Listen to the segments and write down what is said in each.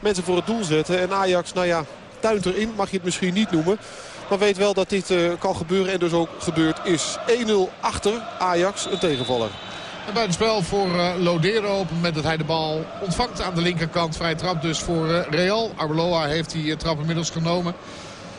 mensen voor het doel zetten. En Ajax, nou ja, tuint erin, mag je het misschien niet noemen. Maar weet wel dat dit uh, kan gebeuren en dus ook gebeurd is. 1-0 achter Ajax, een tegenvaller. En bij het spel voor uh, Lodero op het moment dat hij de bal ontvangt aan de linkerkant. Vrij trap dus voor uh, Real. Arbeloa heeft die trap inmiddels genomen.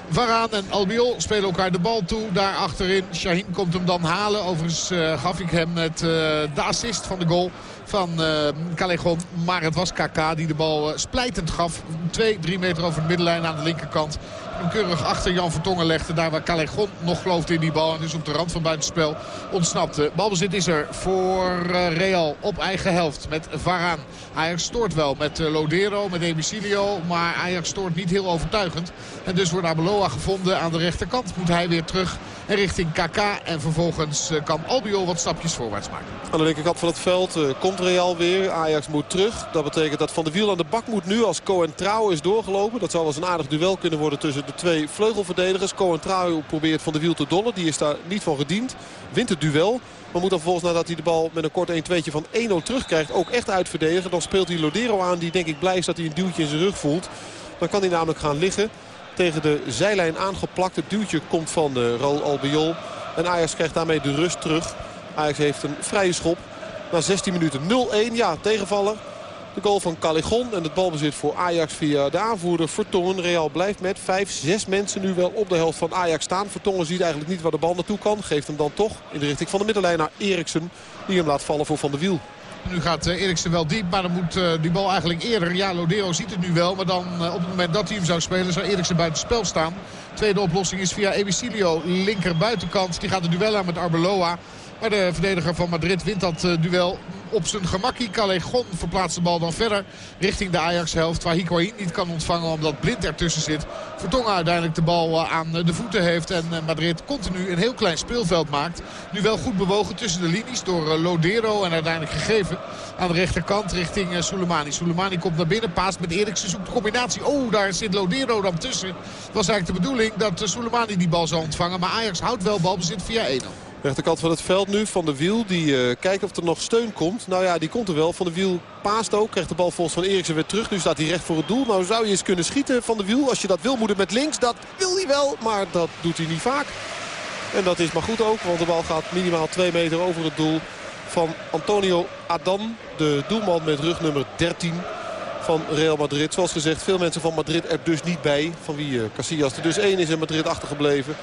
Varaan en Albiol spelen elkaar de bal toe. Daar achterin. Shaheen komt hem dan halen. Overigens gaf ik hem net de assist van de goal van uh. Maar het was KK die de bal splijtend gaf. Twee, drie meter over de middenlijn aan de linkerkant. Hem keurig achter Jan Vertongen legde. Daar waar Callejon nog geloofde in die bal. En dus op de rand van buitenspel ontsnapte. Balbezit is er voor Real op eigen helft met Varaan. Ajax stoort wel met Lodero, met Emicilio. Maar Ajax stoort niet heel overtuigend. En dus wordt Arbeloa gevonden aan de rechterkant. Moet hij weer terug en richting KK. En vervolgens kan Albiol wat stapjes voorwaarts maken. Aan de linkerkant van het veld komt Real weer. Ajax moet terug. Dat betekent dat Van der Wiel aan de bak moet nu als Cohen Trouw is doorgelopen. Dat zou wel een aardig duel kunnen worden tussen de twee vleugelverdedigers. Cohen Trouw probeert Van der Wiel te dollen. Die is daar niet van gediend. Wint het duel. Maar moet dan vervolgens nadat hij de bal met een kort 1-2'tje van 1-0 terugkrijgt ook echt uitverdedigen. Dan speelt hij Lodero aan die denk ik blij is dat hij een duwtje in zijn rug voelt. Dan kan hij namelijk gaan liggen tegen de zijlijn aangeplakt. Het duwtje komt van de Raul Albiol. En Ajax krijgt daarmee de rust terug. Ajax heeft een vrije schop. Na 16 minuten 0-1. Ja, tegenvaller. De goal van Callejon en het balbezit voor Ajax via de aanvoerder Vertongen. Real blijft met 5, 6 mensen nu wel op de helft van Ajax staan. Vertongen ziet eigenlijk niet waar de bal naartoe kan. Geeft hem dan toch in de richting van de middenlijn naar Eriksen. Die hem laat vallen voor Van der Wiel. Nu gaat Eriksen wel diep, maar dan moet uh, die bal eigenlijk eerder. Ja, Lodero ziet het nu wel, maar dan uh, op het moment dat hij hem zou spelen... zou Eriksen buiten spel staan. Tweede oplossing is via Ebicilio, linker buitenkant. Die gaat de duel aan met Arbeloa. Maar de verdediger van Madrid wint dat uh, duel op zijn gemakkie. Callejon verplaatst de bal dan verder richting de Ajax-helft. Waar Higuain niet kan ontvangen omdat Blind ertussen zit. Vertongen uiteindelijk de bal aan de voeten heeft. En Madrid continu een heel klein speelveld maakt. Nu wel goed bewogen tussen de linies door Lodero. En uiteindelijk gegeven aan de rechterkant richting Soleimani. Soleimani komt naar binnen, paast met Eriksen, zoekt de combinatie. Oh, daar zit Lodero dan tussen. Het was eigenlijk de bedoeling dat Soleimani die bal zou ontvangen. Maar Ajax houdt wel balbezit via 1-0. Rechterkant van het veld nu. Van de Wiel die uh, kijkt of er nog steun komt. Nou ja, die komt er wel. Van de Wiel paast ook. Krijgt de bal volgens van Eriksen weer terug. Nu staat hij recht voor het doel. Nou zou je eens kunnen schieten van de Wiel. Als je dat wil moet met links. Dat wil hij wel. Maar dat doet hij niet vaak. En dat is maar goed ook. Want de bal gaat minimaal 2 meter over het doel van Antonio Adan. De doelman met rugnummer 13 van Real Madrid. Zoals gezegd, veel mensen van Madrid er dus niet bij. Van wie uh, Casillas er dus één is in Madrid achtergebleven.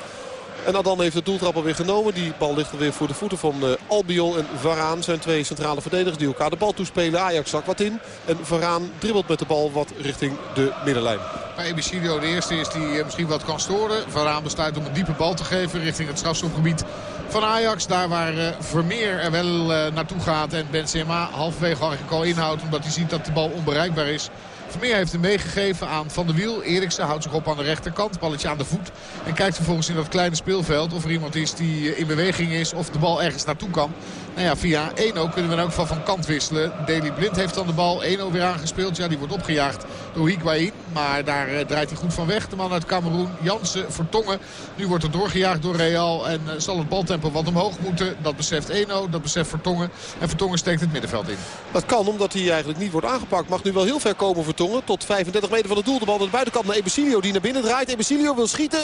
En Adan heeft de doeltrap alweer genomen. Die bal ligt alweer voor de voeten van uh, Albiol en Varaan. Zijn twee centrale verdedigers die elkaar de bal toespelen. Ajax zak wat in. En Varaan dribbelt met de bal wat richting de middenlijn. Ebicilio de eerste is die uh, misschien wat kan storen. Varaan besluit om een diepe bal te geven richting het strafschopgebied van Ajax. Daar waar uh, Vermeer er wel naartoe gaat. En Benzema halverwege eigenlijk al inhoudt. Omdat hij ziet dat de bal onbereikbaar is. Vermeer heeft hem meegegeven aan Van der Wiel. Eriksen houdt zich op aan de rechterkant. Balletje aan de voet. En kijkt vervolgens in dat kleine speelveld of er iemand is die in beweging is. Of de bal ergens naartoe kan. Nou ja, via 1-0 kunnen we in elk geval van kant wisselen. Deli Blind heeft dan de bal 1-0 weer aangespeeld. Ja, die wordt opgejaagd door Higuain. Maar daar uh, draait hij goed van weg. De man uit Cameroen, Jansen, Vertongen. Nu wordt er doorgejaagd door Real. En uh, zal het baltempo wat omhoog moeten. Dat beseft 1-0, dat beseft Vertongen. En Vertongen steekt het middenveld in. Dat kan omdat hij eigenlijk niet wordt aangepakt. Mag nu wel heel ver komen Vertongen. Tot 35 meter van het doel. De bal aan de buitenkant naar Ebesilio die naar binnen draait. Ebesilio wil schieten.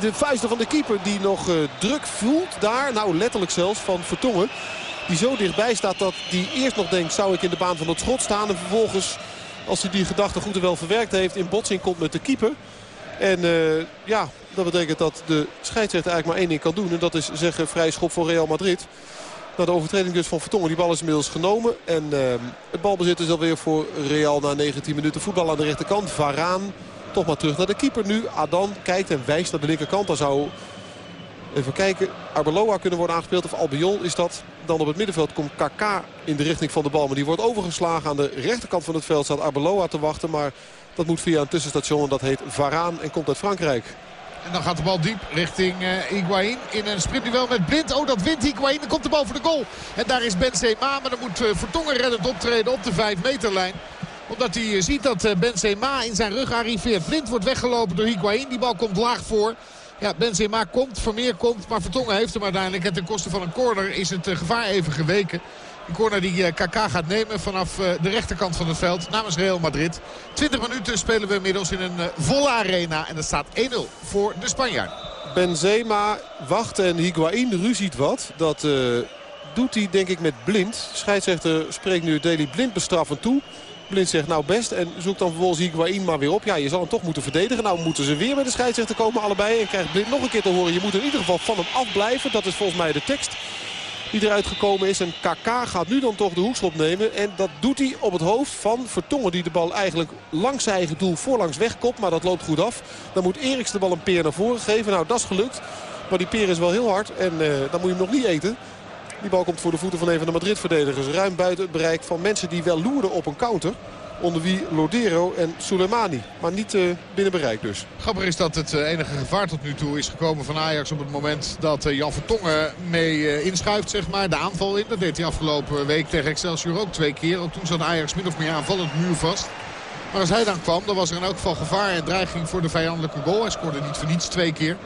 De vuisten van de keeper die nog druk voelt daar. Nou, letterlijk zelfs van Vertongen. Die zo dichtbij staat dat hij eerst nog denkt... zou ik in de baan van het schot staan. En vervolgens, als hij die gedachte goed en wel verwerkt heeft... in botsing komt met de keeper. En uh, ja, dat betekent dat de scheidsrechter eigenlijk maar één ding kan doen. En dat is zeggen vrij schop voor Real Madrid. Na de overtreding dus van Vertongen. Die bal is inmiddels genomen. En uh, het balbezit is alweer voor Real na 19 minuten. Voetbal aan de rechterkant. Varaan toch maar terug naar de keeper nu. Adan kijkt en wijst naar de linkerkant. Dan zou Even kijken. Arbeloa kunnen worden aangespeeld. Of Albiol is dat. Dan op het middenveld komt KK in de richting van de bal. Maar die wordt overgeslagen. Aan de rechterkant van het veld staat Arbeloa te wachten. Maar dat moet via een tussenstation. En dat heet Varaan en komt uit Frankrijk. En dan gaat de bal diep richting uh, Higuain. In een sprintduel met Blind. Oh, dat wint Higuain. Dan komt de bal voor de goal. En daar is Benzema. Maar dan moet uh, Vertongen reddend optreden op de 5 meterlijn omdat hij ziet dat Benzema in zijn rug arriveert. Blind wordt weggelopen door Higuain. Die bal komt laag voor. Ja, Benzema komt, Vermeer komt, maar Vertongen heeft hem uiteindelijk. En ten koste van een corner is het gevaar even geweken. Een corner die KK gaat nemen vanaf de rechterkant van het veld namens Real Madrid. 20 minuten spelen we inmiddels in een volle arena. En dat staat 1-0 voor de Spanjaard. Benzema wacht en Higuain ruziet wat. Dat doet hij denk ik met Blind. Scheidsrechter spreekt nu Deli Blind bestraffend toe. Blind zegt nou best en zoekt dan vervolgens Higuain maar weer op. Ja, je zal hem toch moeten verdedigen. Nou moeten ze weer bij de scheidsrechter komen allebei. En krijgt Blind nog een keer te horen. Je moet in ieder geval van hem afblijven. Dat is volgens mij de tekst die eruit gekomen is. En KK gaat nu dan toch de hoekschop nemen. En dat doet hij op het hoofd van Vertongen. Die de bal eigenlijk langs zijn eigen doel voorlangs wegkopt. Maar dat loopt goed af. Dan moet Eriks de bal een peer naar voren geven. Nou, dat is gelukt. Maar die peer is wel heel hard. En uh, dan moet je hem nog niet eten. Die bal komt voor de voeten van een van de Madrid-verdedigers. Ruim buiten het bereik van mensen die wel loerden op een counter. Onder wie Lodero en Soleimani. Maar niet uh, binnen bereik dus. Grappig is dat het uh, enige gevaar tot nu toe is gekomen van Ajax... op het moment dat uh, Jan Vertongen mee inschuift, zeg maar, de aanval in. Dat deed hij afgelopen week tegen Excelsior ook twee keer. Ook toen zat Ajax min of meer aanvallend muur vast. Maar als hij dan kwam, dan was er in elk geval gevaar en dreiging voor de vijandelijke goal. Hij scoorde niet voor niets twee keer.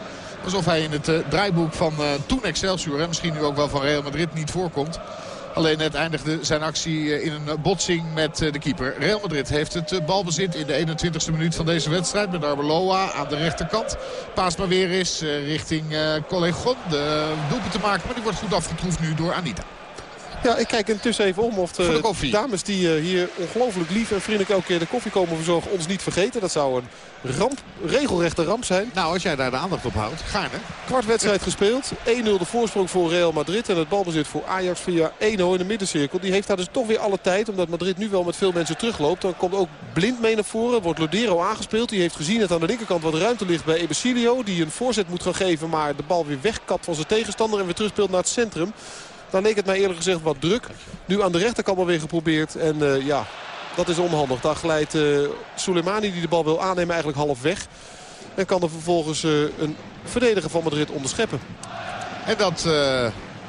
Alsof hij in het uh, draaiboek van uh, toen Excelsior en misschien nu ook wel van Real Madrid niet voorkomt. Alleen het eindigde zijn actie eh, in een botsing met de keeper. Real Madrid heeft het balbezit in de 21ste minuut van deze wedstrijd. Met Arbeloa aan de rechterkant. Paas maar weer eens richting Collegon. De doelpunt te maken, maar die wordt goed afgetroefd nu door Anita. Ja, ik kijk intussen even om of de, de dames die uh, hier ongelooflijk lief en vriendelijk elke keer de koffie komen verzorgen ons niet vergeten. Dat zou een ramp, regelrechte ramp zijn. Nou, als jij daar de aandacht op houdt, gaarne. Kwart wedstrijd gespeeld. 1-0 de voorsprong voor Real Madrid. En het balbezit voor Ajax via 1-0 in de middencirkel. Die heeft daar dus toch weer alle tijd. Omdat Madrid nu wel met veel mensen terugloopt. Dan komt ook Blind mee naar voren. Wordt Lodero aangespeeld. Die heeft gezien dat aan de linkerkant wat ruimte ligt bij Ebesilio. Die een voorzet moet gaan geven. Maar de bal weer wegkapt van zijn tegenstander. En weer terugspeelt naar het centrum. Dan leek het mij eerlijk gezegd wat druk. Nu aan de rechterkant alweer geprobeerd. En uh, ja, dat is onhandig. Daar glijdt uh, Soleimani die de bal wil aannemen eigenlijk half weg. En kan er vervolgens uh, een verdediger van Madrid onderscheppen. En dat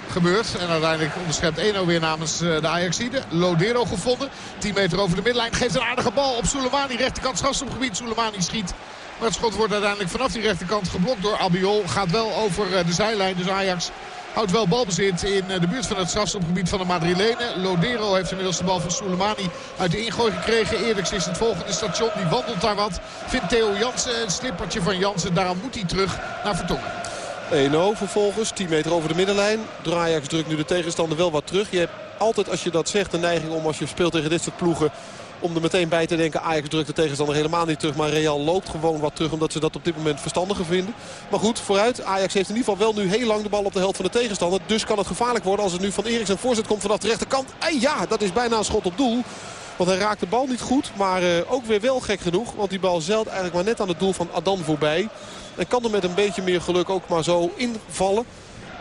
gebeurt. En uiteindelijk onderschept 1-0 weer namens de Ajaxide. Lodero gevonden. 10 meter over de middenlijn. Geeft een aardige bal op Soleimani. Rechterkant strafstopgebied. Soleimani schiet. Maar het schot wordt uiteindelijk vanaf die rechterkant geblokt door Abiol. Gaat wel over de zijlijn. Dus Ajax Houdt wel balbezit in eh, de buurt van het strafstopgebied van de Madrilenen. Lodero heeft inmiddels de bal van Soleimani uit de ingooi gekregen. Eriks is het volgende station. Die wandelt daar wat. Vindt Theo Jansen een slippertje van Jansen. Daarom moet hij terug naar Vertongen. 1-0 vervolgens. 10 meter over de middenlijn. Drajax drukt nu de tegenstander wel wat terug. Je hebt altijd als je dat zegt de neiging om als je speelt tegen dit soort ploegen om er meteen bij te denken, Ajax drukt de tegenstander helemaal niet terug. Maar Real loopt gewoon wat terug omdat ze dat op dit moment verstandiger vinden. Maar goed, vooruit. Ajax heeft in ieder geval wel nu heel lang de bal op de helft van de tegenstander. Dus kan het gevaarlijk worden als het nu van Eriks een voorzet komt vanaf de rechterkant. En ja, dat is bijna een schot op doel. Want hij raakt de bal niet goed. Maar uh, ook weer wel gek genoeg. Want die bal zeilt eigenlijk maar net aan het doel van Adan voorbij. En kan er met een beetje meer geluk ook maar zo invallen.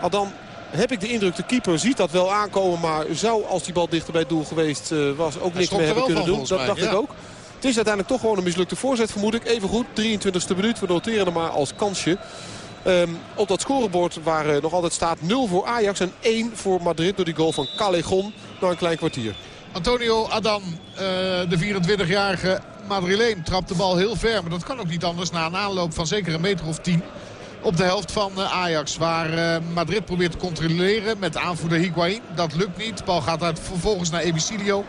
Adan heb ik de indruk, de keeper ziet dat wel aankomen. Maar zou, als die bal dichter bij het doel geweest uh, was, ook niks meer hebben kunnen doen. Dat dacht ik ook. Het is uiteindelijk toch gewoon een mislukte voorzet, vermoed ik. Even goed, 23e minuut. We noteren er maar als kansje. Um, op dat scorebord waar uh, nog altijd staat 0 voor Ajax en 1 voor Madrid door die goal van Callejon na een klein kwartier. Antonio Adam, uh, de 24-jarige Madrileen, trapt de bal heel ver. Maar dat kan ook niet anders na een aanloop van zeker een meter of 10 op de helft van eh, Ajax. Waar eh, Madrid probeert te controleren met aanvoerder Higuain. Dat lukt niet. De bal gaat uit vervolgens naar Ebicilio.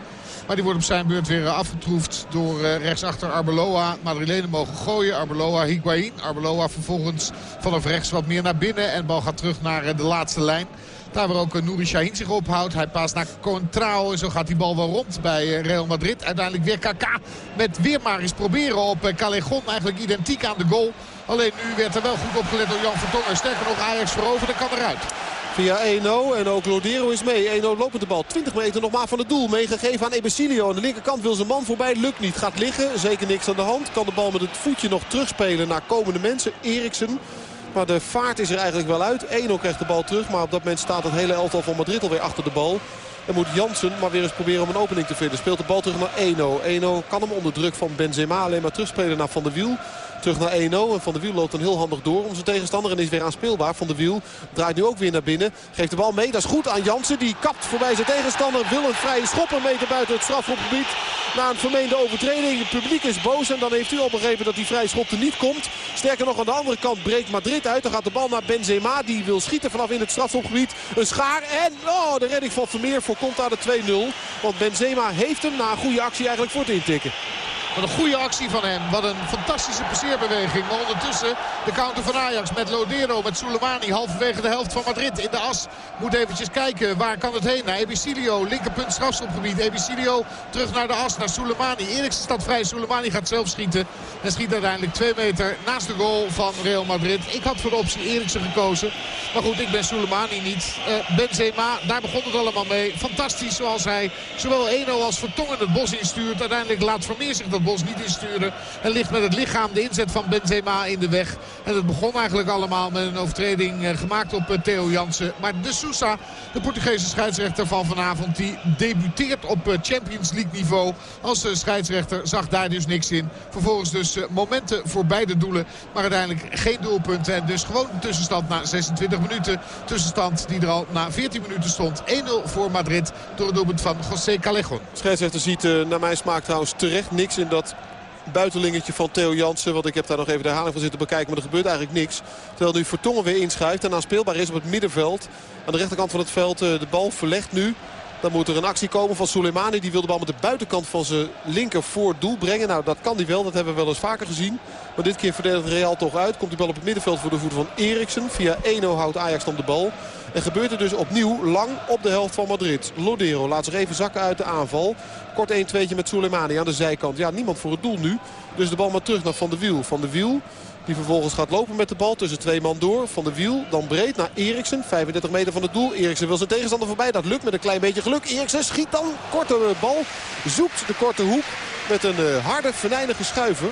Maar die wordt op zijn beurt weer afgetroefd door rechtsachter Arbeloa. Madrilenen mogen gooien. Arbeloa, Higuain. Arbeloa vervolgens vanaf rechts wat meer naar binnen. En de bal gaat terug naar de laatste lijn. Daar waar ook Nouri Sahin zich ophoudt. Hij paast naar Contrao en zo gaat die bal wel rond bij Real Madrid. Uiteindelijk weer KK met weer maar eens proberen op Callejon. Eigenlijk identiek aan de goal. Alleen nu werd er wel goed opgelet door Jan Vertongen. Sterker nog Ajax veroverde kan eruit. Via 1-0 en ook Lodero is mee. 1-0 lopend de bal. 20 meter nog maar van het doel. Meegegeven aan Ebesilio. Aan de linkerkant wil zijn man voorbij. Lukt niet. Gaat liggen. Zeker niks aan de hand. Kan de bal met het voetje nog terugspelen naar komende mensen. Eriksen. Maar de vaart is er eigenlijk wel uit. 1-0 krijgt de bal terug. Maar op dat moment staat het hele elftal van Madrid alweer achter de bal. En moet Jansen maar weer eens proberen om een opening te vinden. Speelt de bal terug naar 1-0. 1-0 kan hem onder druk van Benzema alleen maar terugspelen naar Van der Wiel. Terug naar 1-0. En Van der Wiel loopt dan heel handig door om zijn tegenstander. En is weer aanspeelbaar. Van der Wiel draait nu ook weer naar binnen. Geeft de bal mee. Dat is goed aan Jansen. Die kapt voorbij zijn tegenstander. Wil een vrije schop een meter buiten het strafschopgebied. Na een vermeende overtreding. Het publiek is boos. En dan heeft u al begrepen dat die vrije schop er niet komt. Sterker nog aan de andere kant breekt Madrid uit. Dan gaat de bal naar Benzema. Die wil schieten vanaf in het strafschopgebied. Een schaar. En oh, de redding van Vermeer voorkomt daar de 2-0. Want Benzema heeft hem na een goede actie eigenlijk voor het intikken. Wat een goede actie van hem. Wat een fantastische passeerbeweging. Maar ondertussen de counter van Ajax met Lodero, met Soleimani. Halverwege de helft van Madrid in de as. Moet eventjes kijken waar kan het heen. Naar Ebicilio, linkerpunt strafschopgebied. Ebicilio terug naar de as, naar Soleimani. Eriksen staat vrij. Soleimani gaat zelf schieten. En schiet uiteindelijk twee meter naast de goal van Real Madrid. Ik had voor de optie Eriksen gekozen. Maar goed, ik ben Soleimani niet. Uh, Benzema, daar begon het allemaal mee. Fantastisch zoals hij zowel 1-0 als Vertongen het bos instuurt. Uiteindelijk laat Vermeer zich dat Bos niet insturen. En ligt met het lichaam de inzet van Benzema in de weg. En het begon eigenlijk allemaal met een overtreding eh, gemaakt op eh, Theo Jansen. Maar de Sousa, de Portugese scheidsrechter van vanavond... die debuteert op eh, Champions League niveau als scheidsrechter. Zag daar dus niks in. Vervolgens dus momenten voor beide doelen. Maar uiteindelijk geen doelpunten. En dus gewoon een tussenstand na 26 minuten. Tussenstand die er al na 14 minuten stond. 1-0 voor Madrid door het doelpunt van José Callejon. Scheidsrechter ziet naar mijn smaak trouwens terecht niks in dat buitenlingetje van Theo Jansen. Want ik heb daar nog even de herhaling van zitten bekijken. Maar er gebeurt eigenlijk niks. Terwijl nu Vertongen weer inschuift en speelbaar is op het middenveld. Aan de rechterkant van het veld eh, de bal verlegt nu. Dan moet er een actie komen van Soleimani. Die wil de bal met de buitenkant van zijn linker voor doel brengen. Nou, dat kan hij wel. Dat hebben we wel eens vaker gezien. Maar dit keer verdedigt Real toch uit. Komt die bal op het middenveld voor de voeten van Eriksen. Via 1-0 houdt Ajax dan de bal. En gebeurt er dus opnieuw lang op de helft van Madrid. Lodero laat zich even zakken uit de aanval. Kort 1-2'tje met Soleimani aan de zijkant. Ja, niemand voor het doel nu. Dus de bal maar terug naar Van de Wiel. Van de Wiel die vervolgens gaat lopen met de bal tussen twee man door. Van de wiel, dan breed naar Eriksen. 35 meter van het doel. Eriksen wil zijn tegenstander voorbij. Dat lukt met een klein beetje geluk. Eriksen schiet dan. Korte bal. Zoekt de korte hoek met een uh, harde, venijnige schuiver.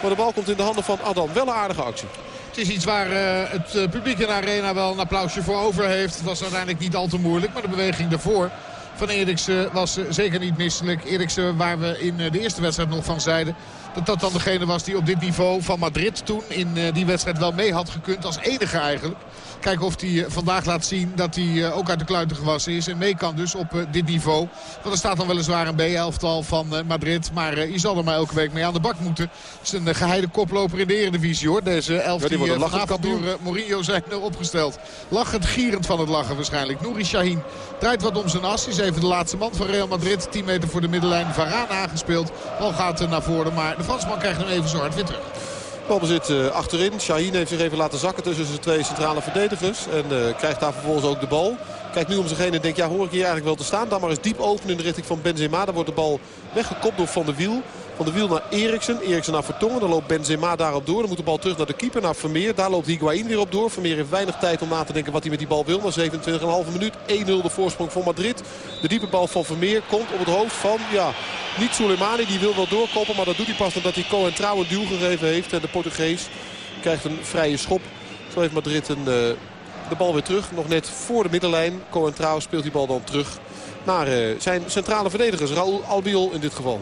Maar de bal komt in de handen van Adam. Wel een aardige actie. Het is iets waar uh, het uh, publiek in de arena wel een applausje voor over heeft. Het was uiteindelijk niet al te moeilijk. Maar de beweging daarvoor van Eriksen was zeker niet misselijk. Eriksen waar we in de eerste wedstrijd nog van zeiden dat dat dan degene was die op dit niveau van Madrid toen in eh, die wedstrijd wel mee had gekund. Als enige eigenlijk. Kijken of hij eh, vandaag laat zien dat hij eh, ook uit de kluiten gewassen is. En mee kan dus op dit niveau. Want er staat dan weliswaar een B-elftal van Madrid. Maar je zal er maar elke week mee aan de bak moeten. Het is een geheide koploper in de eredivisie hoor. Deze elf ja, die, die vanavond door Mourinho zijn opgesteld. Lachend, gierend van het lachen waarschijnlijk. Nouri Sahin draait wat om zijn as. Is even de laatste man van Real Madrid. 10 meter voor de middenlijn. Varaan aangespeeld. Bal gaat naar voren. Maar de Fransman krijgt hem even zo hard weer terug. Balbezit uh, achterin. Shaheen heeft zich even laten zakken tussen zijn twee centrale verdedigers. En uh, krijgt daar vervolgens ook de bal. Kijkt nu om zich heen en denkt, ja hoor ik hier eigenlijk wel te staan. Dan maar eens diep open in de richting van Benzema. Dan wordt de bal weggekopt door Van der Wiel. Van de wiel naar Eriksen. Eriksen naar Vertongen. Dan loopt Benzema daarop door. Dan moet de bal terug naar de keeper, naar Vermeer. Daar loopt Higuain weer op door. Vermeer heeft weinig tijd om na te denken wat hij met die bal wil. Na 27,5 minuut. 1-0 de voorsprong voor Madrid. De diepe bal van Vermeer komt op het hoofd van, ja, niet Soleimani. Die wil wel doorkoppen, maar dat doet hij pas omdat hij Cohen Trouw een duw gegeven heeft. En de Portugees krijgt een vrije schop. Zo heeft Madrid een, uh, de bal weer terug. Nog net voor de middenlijn. Cohen Trouw speelt die bal dan terug naar uh, zijn centrale verdedigers. Raúl Albiol in dit geval.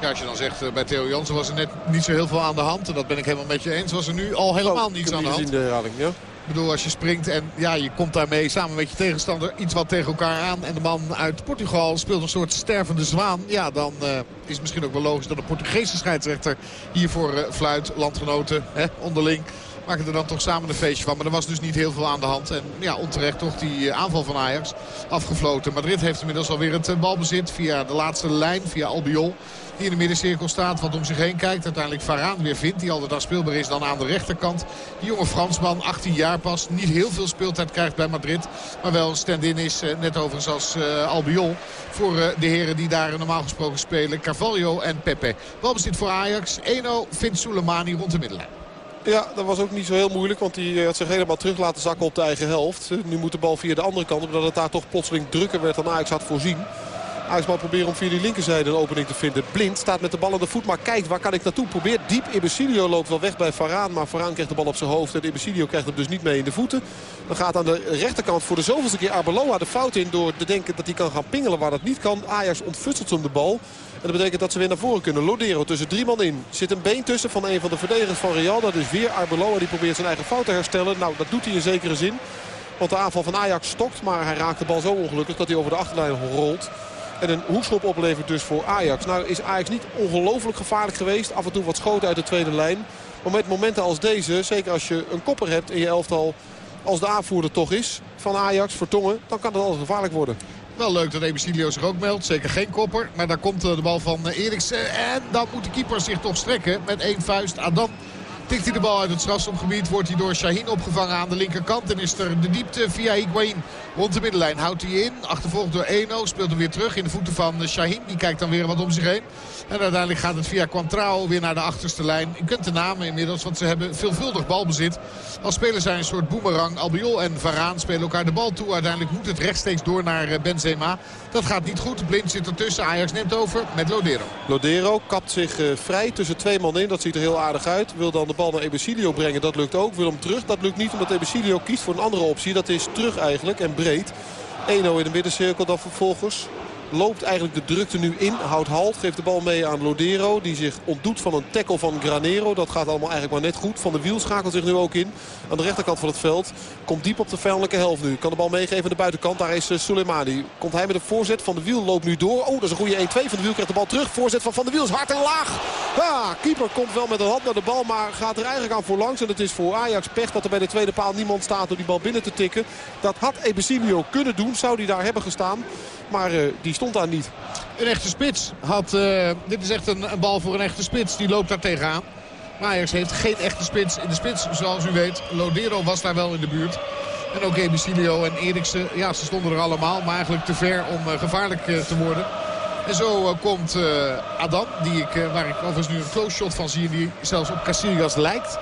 Ja, als je dan zegt, uh, bij Theo Jansen was er net niet zo heel veel aan de hand. En dat ben ik helemaal met je eens. Was er nu al helemaal oh, niets aan de hand. De herhaling, ja. Ik bedoel, als je springt en ja, je komt daarmee samen met je tegenstander iets wat tegen elkaar aan. En de man uit Portugal speelt een soort stervende zwaan. Ja, dan uh, is het misschien ook wel logisch dat de Portugese scheidsrechter hiervoor uh, fluit. Landgenoten, hè, onderling maken er dan toch samen een feestje van. Maar er was dus niet heel veel aan de hand. En ja, onterecht toch die aanval van Ajax afgefloten. Madrid heeft inmiddels alweer het balbezit via de laatste lijn, via Albiol. Die in de middencirkel staat, wat om zich heen kijkt. Uiteindelijk Varaan weer vindt, die altijd speelbaar is dan aan de rechterkant. Die jonge Fransman, 18 jaar pas. Niet heel veel speeltijd krijgt bij Madrid. Maar wel stand-in is, eh, net overigens als uh, Albiol. Voor uh, de heren die daar normaal gesproken spelen. Carvalho en Pepe. Balbezit voor Ajax. 1-0 vindt Soleimani rond de middenlijn. Ja, dat was ook niet zo heel moeilijk. Want hij had zich helemaal terug laten zakken op de eigen helft. Nu moet de bal via de andere kant. Omdat het daar toch plotseling drukker werd dan Ajax had voorzien. Maar proberen om via die linkerzijde een opening te vinden. Blind staat met de bal aan de voet, maar kijkt waar kan ik naartoe. Probeert diep. Ibesilio loopt wel weg bij Varaan. Maar Varaan krijgt de bal op zijn hoofd. En Ibesilio krijgt hem dus niet mee in de voeten. Dan gaat aan de rechterkant voor de zoveelste keer Arbeloa de fout in. Door te denken dat hij kan gaan pingelen waar dat niet kan. Ajax ontfutselt hem de bal. En dat betekent dat ze weer naar voren kunnen. Lodero tussen drie man in. Zit een been tussen van een van de verdedigers van Real. Dat is weer Arbeloa. Die probeert zijn eigen fout te herstellen. Nou, dat doet hij in zekere zin. Want de aanval van Ajax stokt. Maar hij raakt de bal zo ongelukkig dat hij over de achterlijn rolt. En een hoekschop oplevert dus voor Ajax. Nou is Ajax niet ongelooflijk gevaarlijk geweest. Af en toe wat schoten uit de tweede lijn. Maar met momenten als deze, zeker als je een kopper hebt in je elftal... als de aanvoerder toch is van Ajax, Vertongen... dan kan het altijd gevaarlijk worden. Wel leuk dat Ebesilio zich ook meldt. Zeker geen kopper. Maar daar komt de bal van Eriksen. En dan moet de keeper zich toch strekken met één vuist. Adam Tikt hij de bal uit het strafschopgebied. Wordt hij door Shaheen opgevangen aan de linkerkant. En is er de diepte via Higuain rond de middenlijn. Houdt hij in. Achtervolgd door Eno. Speelt hem weer terug in de voeten van Shaheen. Die kijkt dan weer wat om zich heen. En uiteindelijk gaat het via Quantrao weer naar de achterste lijn. U kunt de namen inmiddels, want ze hebben veelvuldig balbezit. Als spelers zijn een soort boemerang. Albiol en Varaan spelen elkaar de bal toe. Uiteindelijk moet het rechtstreeks door naar eh, Benzema. Dat gaat niet goed. Blind zit ertussen. Ajax neemt over met Lodero. Lodero kapt zich uh, vrij tussen twee man in. Dat ziet er heel aardig uit. Wil dan de bal naar Ebesilio brengen. Dat lukt ook. Wil hem terug. Dat lukt niet omdat Ebesilio kiest voor een andere optie. Dat is terug eigenlijk en breed. 1-0 in de middencirkel dan vervolgens. Loopt eigenlijk de drukte nu in. Houdt halt. Geeft de bal mee aan Lodero. Die zich ontdoet van een tackle van Granero. Dat gaat allemaal eigenlijk maar net goed. Van de Wiel schakelt zich nu ook in. Aan de rechterkant van het veld. Komt diep op de vijandelijke helft nu. Kan de bal meegeven aan de buitenkant. Daar is uh, Soleimani. Komt hij met een voorzet. Van de Wiel loopt nu door. Oh, dat is een goede 1-2. Van de Wiel krijgt de bal terug. Voorzet van Van de Wiel is hard en laag. Ah, keeper komt wel met een hand naar de bal. Maar gaat er eigenlijk aan voor langs. En het is voor Ajax pech dat er bij de tweede paal niemand staat om die bal binnen te tikken. Dat had Ebesilio kunnen doen. Zou die daar hebben gestaan. Maar uh, die stond daar niet. Een echte spits. Had, uh, dit is echt een, bal voor een echte spits. Die loopt daar tegenaan. Maar heeft geen echte spits. In de spits, zoals u weet, Lodero was daar wel in de buurt. En ook Ebesilio en Eriksen. Ja, ze stonden er allemaal. Maar eigenlijk te ver om uh, gevaarlijk te worden. En zo komt Adam, die ik, waar ik overigens nu een close shot van zie. Die zelfs op Casillas lijkt.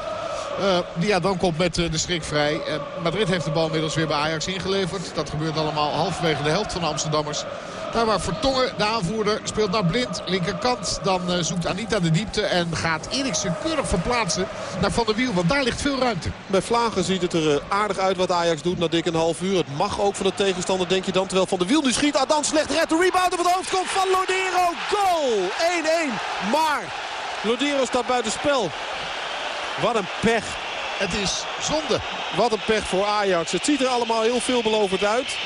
Die ja, dan komt met uh, de strik vrij. Uh, Madrid heeft de bal inmiddels weer bij Ajax ingeleverd. Dat gebeurt allemaal halverwege de helft van de Amsterdammers. Daar waar Vertongen, de aanvoerder, speelt naar Blind. Linkerkant, dan zoekt Anita de diepte. En gaat Eriksen keurig verplaatsen naar Van der Wiel. Want daar ligt veel ruimte. Bij Vlagen ziet het er aardig uit wat Ajax doet na dik een half uur. Het mag ook van de tegenstander, denk je dan. Terwijl Van der Wiel nu schiet. Adan slecht redt. De rebound op het hoofd komt van Lodero. Goal! 1-1. Maar Lodero staat buiten spel. Wat een pech. Het is zonde. Wat een pech voor Ajax. Het ziet er allemaal heel veelbelovend uit.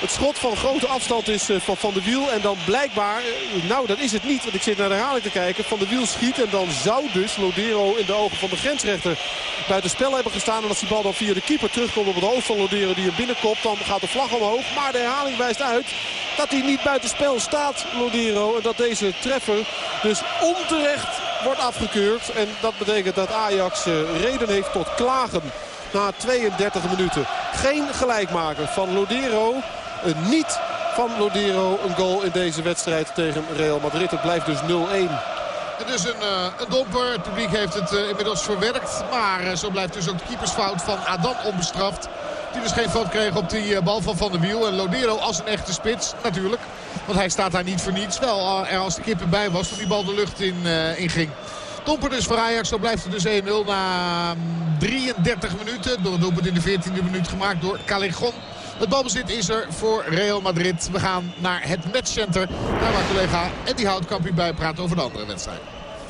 Het schot van grote afstand is van Van de Wiel. En dan blijkbaar, nou dat is het niet. Want ik zit naar de herhaling te kijken. Van de Wiel schiet. En dan zou dus Lodero in de ogen van de grensrechter buiten spel hebben gestaan. En als die bal dan via de keeper terugkomt op het hoofd van Lodero die hem binnenkomt. Dan gaat de vlag omhoog. Maar de herhaling wijst uit dat hij niet buiten spel staat, Lodero. En dat deze treffer dus onterecht wordt afgekeurd. En dat betekent dat Ajax reden heeft tot klagen na 32 minuten. Geen gelijkmaker van Lodero. Een niet van Lodero een goal in deze wedstrijd tegen Real Madrid. Het blijft dus 0-1. Het is een, uh, een domper. Het publiek heeft het inmiddels verwerkt. Maar zo blijft dus ook de keepersfout van Adam onbestraft. Die dus geen fout kreeg op die bal van Van der Wiel. En Lodero als een echte spits natuurlijk. Want hij staat daar niet voor niets. Wel er als de kip erbij was toen die bal de lucht in, in ging. Domper dus voor Ajax. Zo blijft het dus 1-0 na 33 minuten. Door een doelpunt in de 14e minuut gemaakt door Callejon. Het balbezit is er voor Real Madrid. We gaan naar het matchcenter. Daar waar collega Eddie Houtkamp u bijpraat over de andere wedstrijd.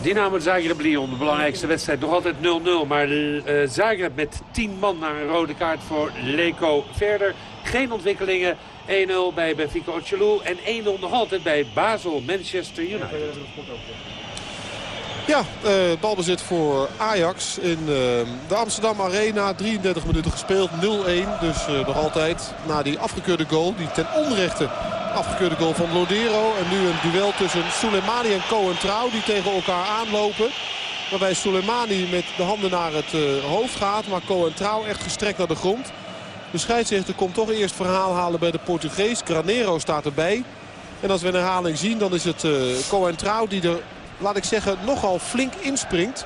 Dynamo Zagreb-Lyon, de belangrijkste wedstrijd. Nog altijd 0-0, maar uh, Zagreb met 10 man naar een rode kaart voor Leko. Verder geen ontwikkelingen. 1-0 bij Benfica Ochelou en 1-0 nog altijd bij Basel Manchester United. Ja, uh, balbezit voor Ajax in uh, de Amsterdam Arena. 33 minuten gespeeld, 0-1. Dus uh, nog altijd na die afgekeurde goal. Die ten onrechte afgekeurde goal van Lodero. En nu een duel tussen Soleimani en Cohen Trouw die tegen elkaar aanlopen. Waarbij Soleimani met de handen naar het hoofd gaat. Maar Cohen Trouw echt gestrekt naar de grond. De scheidsrechter komt toch eerst verhaal halen bij de Portugees. Granero staat erbij. En als we een herhaling zien dan is het Cohen Trouw die er laat ik zeggen, nogal flink inspringt.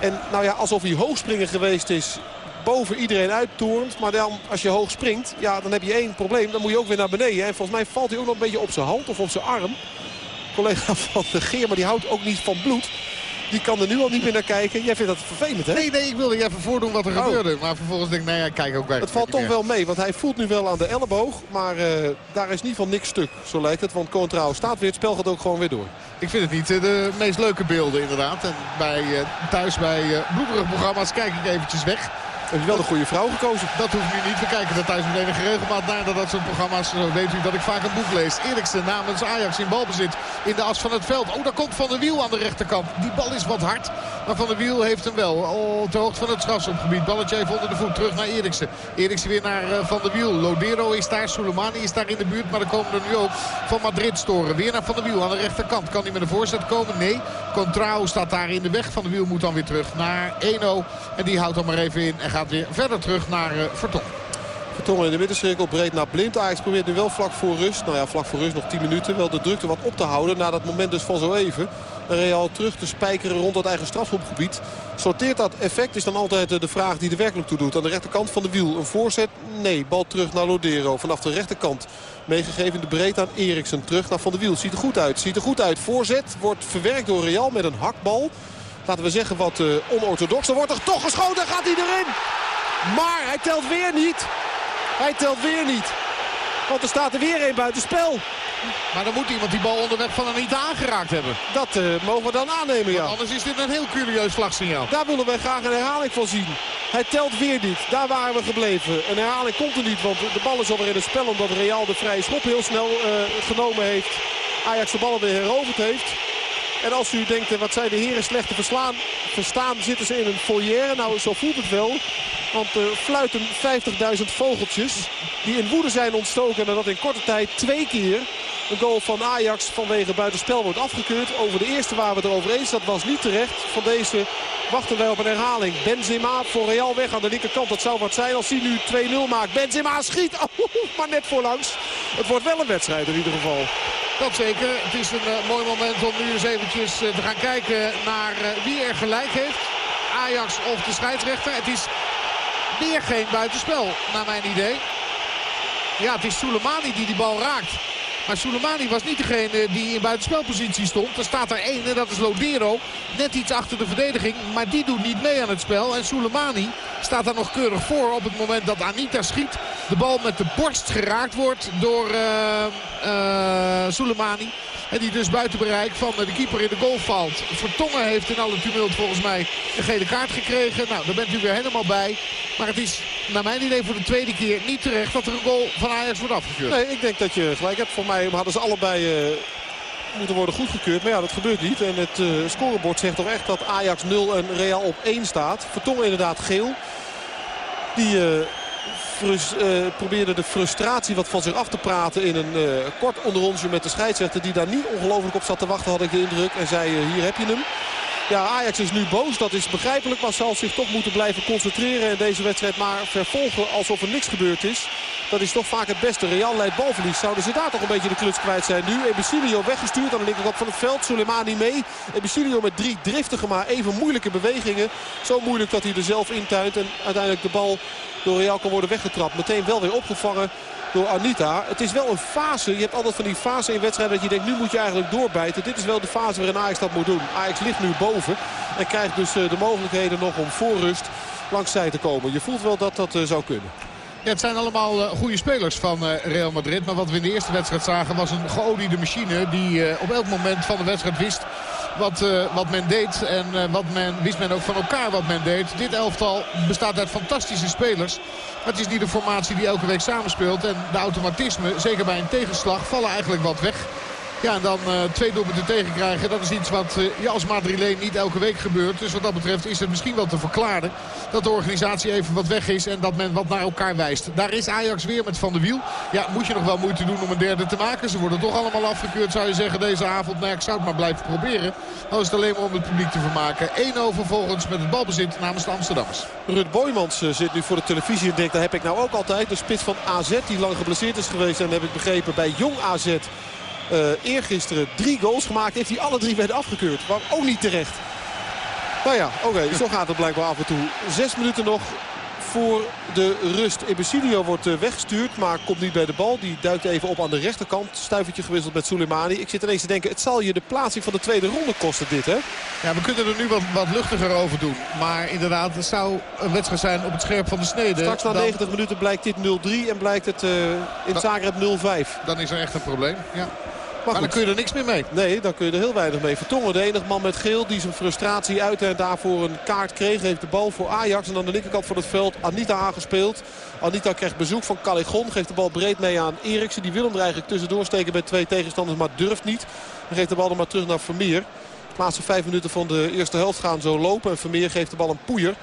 En nou ja, alsof hij hoogspringer geweest is, boven iedereen uittoernt. Maar dan als je hoog springt, ja, dan heb je één probleem. Dan moet je ook weer naar beneden. En volgens mij valt hij ook nog een beetje op zijn hand of op zijn arm. Collega van de Geer, maar die houdt ook niet van bloed. Die kan er nu al niet meer naar kijken. Jij vindt dat vervelend, hè? Nee, nee, ik wilde je even voordoen wat er Oh. gebeurde. Maar vervolgens denk ik, nou ja, kijk ook bij. Het valt toch wel mee, want hij voelt nu wel aan de elleboog. Maar eh, daar is niet van niks stuk, zo lijkt het. Want Contrao staat weer, het spel gaat ook gewoon weer door. Ik vind het niet eh, de meest leuke beelden inderdaad. En bij, eh, thuis bij bloederig programma's kijk ik eventjes weg. Je wel een goede vrouw gekozen. Dat hoeft nu niet. We kijken er thuis meteen een geregelmaat naar. Dat soort programma's. Zo weet u dat ik vaak een boek lees. Eriksen namens Ajax in balbezit in de as van het veld. Oh, daar komt Van der Wiel aan de rechterkant. Die bal is wat hard. Maar Van der Wiel heeft hem wel. Oh, de hoogte van het strafschopgebied. Balletje even onder de voet. Terug naar Eriksen. Eriksen weer naar eh, Van der Wiel. Lodero is daar. Soleimani is daar in de buurt. Maar er komen er nu ook van Madrid storen. Weer naar Van der Wiel aan de rechterkant. Kan hij met een voorzet komen? Nee. Contrao staat daar in de weg. Van der Wiel moet dan weer terug naar Eno. En die houdt dan maar even in. Gaat weer verder terug naar eh, Vertongen. Vertongen in de middencirkel, breed naar Blind. Ajax probeert nu wel vlak voor rust, nou ja, vlak voor rust nog 10 minuten... wel de drukte wat op te houden na dat moment dus van zo even. En Real terug te spijkeren rond het eigen strafschopgebied. Sorteert dat effect is dan altijd eh, de vraag die er werkelijk toe doet. Aan de rechterkant van de wiel een voorzet? Nee, bal terug naar Lodero. Vanaf de rechterkant meegegeven de breedte aan Eriksen. Terug naar Van de Wiel. Ziet er goed uit. Ziet er goed uit. Voorzet wordt verwerkt door Real met een hakbal. Laten we zeggen wat uh, onorthodox. Dan wordt er toch geschoten. Gaat hij erin. Maar hij telt weer niet. Hij telt weer niet. Want er staat er weer een buiten spel. Maar dan moet iemand die bal onderweg van Anita aangeraakt hebben. Dat uh, mogen we dan aannemen, ja. Want anders is dit een heel curieus vlagsignaal. Daar willen wij graag een herhaling van zien. Hij telt weer niet. Daar waren we gebleven. Een herhaling komt er niet, want de bal is alweer in het spel... omdat Real de vrije schop heel snel uh, genomen heeft. Ajax de bal weer heroverd heeft. En als u denkt, wat zijn de heren slecht te verslaan, verstaan, zitten ze in een foyer. Nou, zo voelt het wel. Want er fluiten 50.000 vogeltjes die in woede zijn ontstoken. En dat in korte tijd twee keer een goal van Ajax vanwege buitenspel wordt afgekeurd. Over de eerste waren we het erover eens. Dat was niet terecht. Van deze wachten wij op een herhaling. Benzema voor Real weg aan de linkerkant. Dat zou wat zijn als hij nu 2-0 maakt. Benzema schiet. Oh, maar net voorlangs. Het wordt wel een wedstrijd in ieder geval. Dat zeker. Het is een uh, mooi moment om nu eens eventjes uh, te gaan kijken naar uh, wie er gelijk heeft. Ajax of de scheidsrechter. Het is weer geen buitenspel, naar mijn idee. Ja, het is Soleimani die die bal raakt. Maar Soleimani was niet degene die in buitenspelpositie stond. Er staat er één en dat is Lodero. Net iets achter de verdediging. Maar die doet niet mee aan het spel. En Soleimani staat daar nog keurig voor op het moment dat Anita schiet. De bal met de borst geraakt wordt door uh, Soleimani. En die dus buiten bereik van de keeper in de goal valt. Vertongen heeft in alle tumult volgens mij een gele kaart gekregen. Nou, daar bent u weer helemaal bij. Maar het is naar mijn idee voor de tweede keer niet terecht dat er een goal van Ajax wordt afgekeurd. Nee, ik denk dat je gelijk hebt. Voor mij hadden ze allebei uh, moeten worden goedgekeurd. Maar ja, dat gebeurt niet. En het uh, scorebord zegt toch echt dat Ajax 0 en Real op 1 staat. Vertongen inderdaad geel. Die... Uh, Frus, probeerde de frustratie wat van zich af te praten in een kort onderrondje met de scheidsrechter. Die daar niet ongelooflijk op zat te wachten had ik de indruk. En zei hier heb je hem. Ja, Ajax is nu boos. Dat is begrijpelijk. Maar zal zich toch moeten blijven concentreren in deze wedstrijd. Maar vervolgen alsof er niks gebeurd is. Dat is toch vaak het beste. Real leidt balverlies. Zouden ze daar toch een beetje de kluts kwijt zijn nu. Ebicilio weggestuurd aan de linkerkant van het veld. Soleimani mee. Ebicilio met drie driftige maar even moeilijke bewegingen. Zo moeilijk dat hij er zelf intuint. En uiteindelijk de bal door Real kan worden weggetrapt. Meteen wel weer opgevangen door Anita. Het is wel een fase. Je hebt altijd van die fase in wedstrijden dat je denkt nu moet je eigenlijk doorbijten. Dit is wel de fase waarin Ajax dat moet doen. Ajax ligt nu boven en krijgt dus de mogelijkheden nog om voor rust langs zij te komen. Je voelt wel dat dat zou kunnen. Het zijn allemaal uh, goede spelers van uh, Real Madrid. Maar wat we in de eerste wedstrijd zagen was een geoliede machine. Die uh, op elk moment van de wedstrijd wist wat, wat men deed. En wat men, wist men ook van elkaar wat men deed. Dit elftal bestaat uit fantastische spelers. Maar het is niet de formatie die elke week samenspeelt. En de automatismen, zeker bij een tegenslag, vallen eigenlijk wat weg. Ja, en dan uh, twee doelpunten tegenkrijgen. Dat is iets wat uh, ja, als Madrileen niet elke week gebeurt. Dus wat dat betreft is het misschien wel te verklaren. Dat de organisatie even wat weg is. En dat men wat naar elkaar wijst. Daar is Ajax weer met Van der Wiel. Ja, moet je nog wel moeite doen om een derde te maken. Ze worden toch allemaal afgekeurd zou je zeggen deze avond. Maar ik zou het maar blijven proberen. Dan is het alleen maar om het publiek te vermaken. 1-0 vervolgens met het balbezit namens de Amsterdammers. Rut Boymans uh, zit nu voor de televisie en denkt, dat heb ik nou ook altijd. De spits van AZ die lang geblesseerd is geweest. En heb ik begrepen bij Jong AZ uh, eergisteren drie goals gemaakt. Heeft hij alle drie werden afgekeurd. Maar ook niet terecht. Nou ja, oké. Zo gaat het blijkbaar af en toe. Zes minuten nog voor de rust. Ebesilio wordt eh, weggestuurd, maar komt niet bij de bal. Die duikt even op aan de rechterkant. Stuivertje gewisseld met Soleimani. Ik zit ineens te denken, het zal je de plaatsing van de tweede ronde kosten dit, hè? Ja, we kunnen er nu wat, wat luchtiger over doen. Maar inderdaad, het zou een wedstrijd zijn op het scherp van de snede. Straks na 90 minuten blijkt dit 0-3 en blijkt het uh, in Zagreb 0-5. Dan is er echt een probleem, ja. Maar, dan kun je er niks meer mee. Nee, dan kun je er heel weinig mee. Vertongen, de enige man met geel die zijn frustratie uit en daarvoor een kaart kreeg. Heeft de bal voor Ajax en aan de linkerkant van het veld Anita aangespeeld. Anita krijgt bezoek van Caligon. Geeft de bal breed mee aan Eriksen. Die wil hem er eigenlijk tussendoor steken bij twee tegenstanders, maar durft niet. En geeft de bal dan maar terug naar Vermeer. De laatste vijf minuten van de eerste helft gaan zo lopen. En Vermeer geeft de bal een poeier.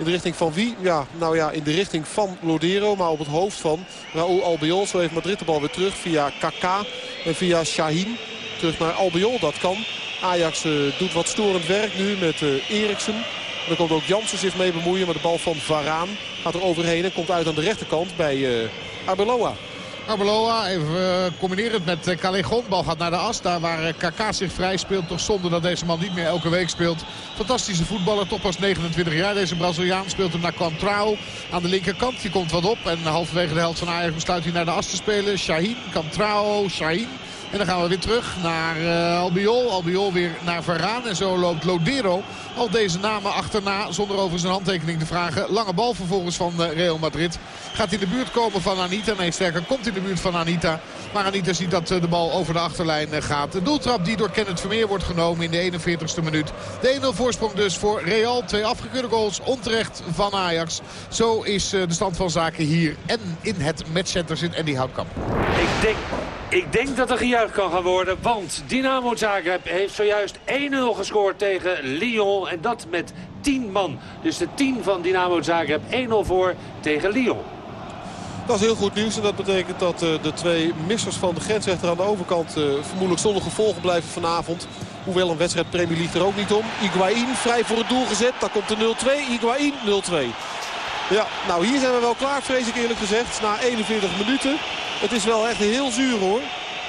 In de richting van wie? Ja, nou ja, in de richting van Lodero. Maar op het hoofd van Raúl Albiol. Zo heeft Madrid de bal weer terug via Kaká en via Shahin. Terug naar Albiol, dat kan. Ajax uh, doet wat storend werk nu met uh, Eriksen. En dan komt ook Jansen zich mee bemoeien. Maar de bal van Varaan gaat er overheen en komt uit aan de rechterkant bij uh, Arbeloa. Arbeloa even uh, combinerend met uh, Callejon. Bal gaat naar de as. Daar waar uh, Kaka zich vrij speelt. Toch zonder dat deze man niet meer elke week speelt. Fantastische voetballer. Toch pas 29 jaar. Deze Braziliaan speelt hem naar Contrao aan de linkerkant. Die komt wat op. En halverwege de helft van Ajax besluit hij naar de as te spelen. Shaheen, Contrao, Shaheen. En dan gaan we weer terug naar uh, Albiol. Albiol weer naar Varaan. En zo loopt Lodero al deze namen achterna. Zonder over zijn handtekening te vragen. Lange bal vervolgens van uh, Real Madrid. Gaat in de buurt komen van Anita. Nee, sterker komt in de buurt van Anita. Maar Anita ziet dat uh, de bal over de achterlijn gaat. De doeltrap die door Kenneth Vermeer wordt genomen in de 41ste minuut. De 1-0 voorsprong dus voor Real. Twee afgekeurde goals onterecht van Ajax. Zo is de stand van zaken hier. En in het matchcenter zit Andy Houtkamp. Ik denk ik denk dat er gejuicht kan gaan worden, want Dynamo Zagreb heeft zojuist 1-0 gescoord tegen Lyon. En dat met 10 man. Dus de 10 van Dynamo Zagreb 1-0 voor tegen Lyon. Dat is heel goed nieuws en dat betekent dat uh, de twee missers van de grensrechter aan de overkant uh, vermoedelijk zonder gevolgen blijven vanavond. Hoewel een wedstrijd Premier League er ook niet om. Higuain vrij voor het doel gezet. Daar komt de 0-2. Higuain 0-2. Ja, nou hier zijn we wel klaar vrees ik eerlijk gezegd. Na 41 minuten. Het is wel echt heel zuur hoor.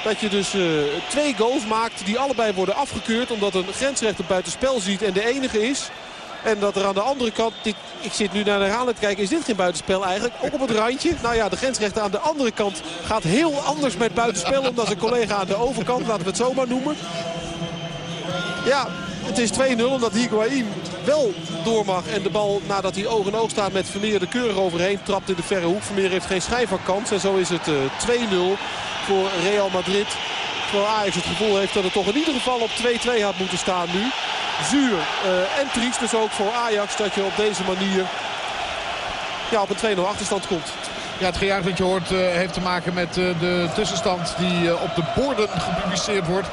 Dat je dus uh, twee goals maakt die allebei worden afgekeurd. Omdat een grensrechter buitenspel ziet en de enige is. En dat er aan de andere kant, dit, ik zit nu naar de herhaling te kijken, is dit geen buitenspel eigenlijk? Ook op het randje. Nou ja, de grensrechter aan de andere kant gaat heel anders met buitenspel. Omdat zijn collega aan de overkant, laten we het zo maar noemen. Ja, het is 2-0 omdat Higuain wel door mag. En de bal nadat hij oog in oog staat met Vermeer de keurig overheen. Trapt in de verre hoek. Vermeer heeft geen schijn van kans. En zo is het uh, 2-0 voor Real Madrid. Terwijl Ajax het gevoel heeft dat het toch in ieder geval op 2-2 had moeten staan nu. Zuur uh, en triest dus ook voor Ajax dat je op deze manier ja, op een 2-0 achterstand komt. Ja, het gejuich dat je hoort uh, heeft te maken met uh, de tussenstand die op de borden gepubliceerd wordt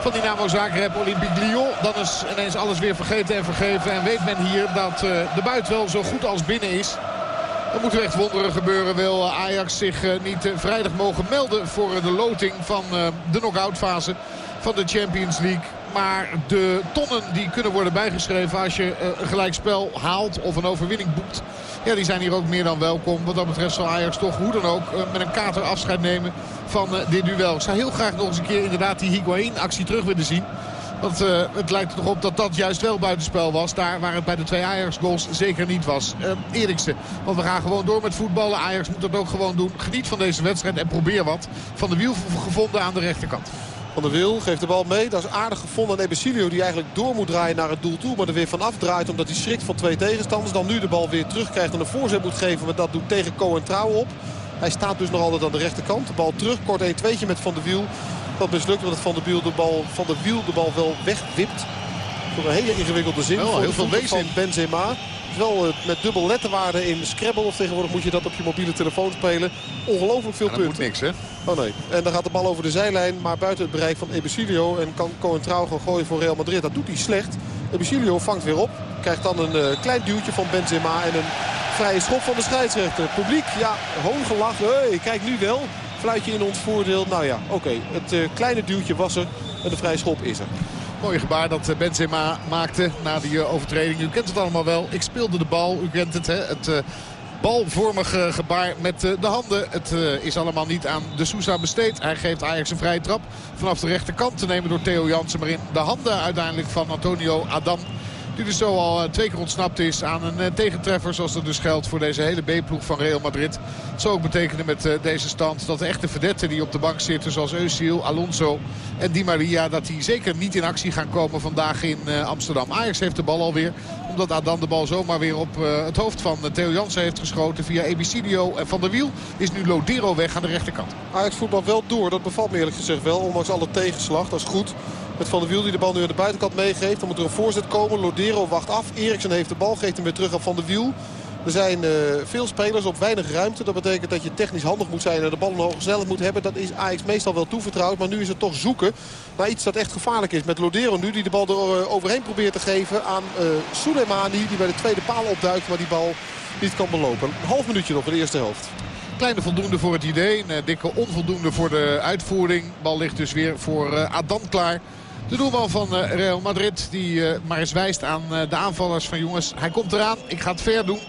van Dynamo Zagreb, Olympique Lyon. Dan is ineens alles weer vergeten en vergeven. En weet men hier dat de buit wel zo goed als binnen is. Er moeten echt wonderen gebeuren. Wil Ajax zich uh, niet uh, vrijdag mogen melden voor de loting van de knock-out fase van de Champions League. Maar de tonnen die kunnen worden bijgeschreven als je een gelijkspel haalt of een overwinning boekt. Ja, die zijn hier ook meer dan welkom. Wat dat betreft zal Ajax toch hoe dan ook met een kater afscheid nemen van dit duel. Ik zou heel graag nog eens een keer inderdaad die Higuain-actie terug willen zien. Want uh, het lijkt er toch op dat dat juist wel buitenspel was. Daar waar het bij de twee Ajax-goals zeker niet was. Uh. Want we gaan gewoon door met voetballen. Ajax moet dat ook gewoon doen. Geniet van deze wedstrijd en probeer wat. Van de wiel gevonden aan de rechterkant. Van der Wiel geeft de bal mee. Dat is aardig gevonden aan Ebesilio die eigenlijk door moet draaien naar het doel toe. Maar er weer van afdraait omdat hij schrikt van twee tegenstanders. Dan nu de bal weer terugkrijgt en een voorzet moet geven. Maar dat doet tegen Cohen Trouw op. Hij staat dus nog altijd aan de rechterkant. De bal terug, kort 1-2'tje met Van der Wiel. Dat mislukt omdat Van der Wiel de bal, van de Wiel de bal wel wegwipt. Voor een hele ingewikkelde zin. Oh, heel veel van Benzema. Wel uh, met dubbel letterwaarde in Scrabble. Of tegenwoordig moet je dat op je mobiele telefoon spelen. Ongelooflijk veel punten. moet niks hè? Oh nee. En dan gaat de bal over de zijlijn. Maar buiten het bereik van Ebesilio. En kan Cohen Trouw gaan gooien voor Real Madrid. Dat doet hij slecht. Ebesilio vangt weer op. Krijgt dan een uh, klein duwtje van Benzema. En een vrije schop van de scheidsrechter. Publiek, ja, hoongelach. Hey, kijk nu wel. Fluitje in ons voordeel. Nou ja, oké. Het uh, kleine duwtje was er. En de vrije schop is er. Mooi gebaar dat Benzema maakte na die uh, overtreding. U kent het allemaal wel. Ik speelde de bal. U kent het, hè? Het... Balvormige gebaar met de handen. Het is allemaal niet aan de Sousa besteed. Hij geeft Ajax een vrije trap vanaf de rechterkant te nemen door Theo Jansen. Maar in de handen uiteindelijk van Antonio Adam. Die dus zo al twee keer ontsnapt is aan een tegentreffer. Zoals dat dus geldt voor deze hele B-ploeg van Real Madrid. Het zou ook betekenen met deze stand dat de echte verdetten die op de bank zitten. Zoals Eusiel, Alonso en Di Maria. Dat die zeker niet in actie gaan komen vandaag in Amsterdam. Ajax heeft de bal alweer. Omdat Adan de bal zomaar weer op het hoofd van Theo Jansen heeft geschoten via Ebicidio. En Van der Wiel is nu Lodero weg aan de rechterkant. Ajax voetbal wel door. Dat bevalt me eerlijk gezegd wel. Ondanks alle tegenslag. Dat is goed. Met Van der Wiel die de bal nu aan de buitenkant meegeeft. Dan moet er een voorzet komen. Lodero wacht af. Eriksen heeft de bal. Geeft hem weer terug aan Van der Wiel. Er zijn uh, veel spelers op weinig ruimte. Dat betekent dat je technisch handig moet zijn en de bal een hoge moet hebben. Dat is Ajax meestal wel toevertrouwd. Maar nu is het toch zoeken naar iets dat echt gevaarlijk is. Met Lodero nu die de bal er uh, overheen probeert te geven aan uh, Soleimani. Die bij de tweede paal opduikt. Maar die bal niet kan belopen. Een half minuutje nog in de eerste helft. Kleine voldoende voor het idee. Een dikke onvoldoende voor de uitvoering. Bal ligt dus weer voor Adan klaar. De doelman van Real Madrid die maar eens wijst aan de aanvallers van jongens. Hij komt eraan, ik ga het ver doen.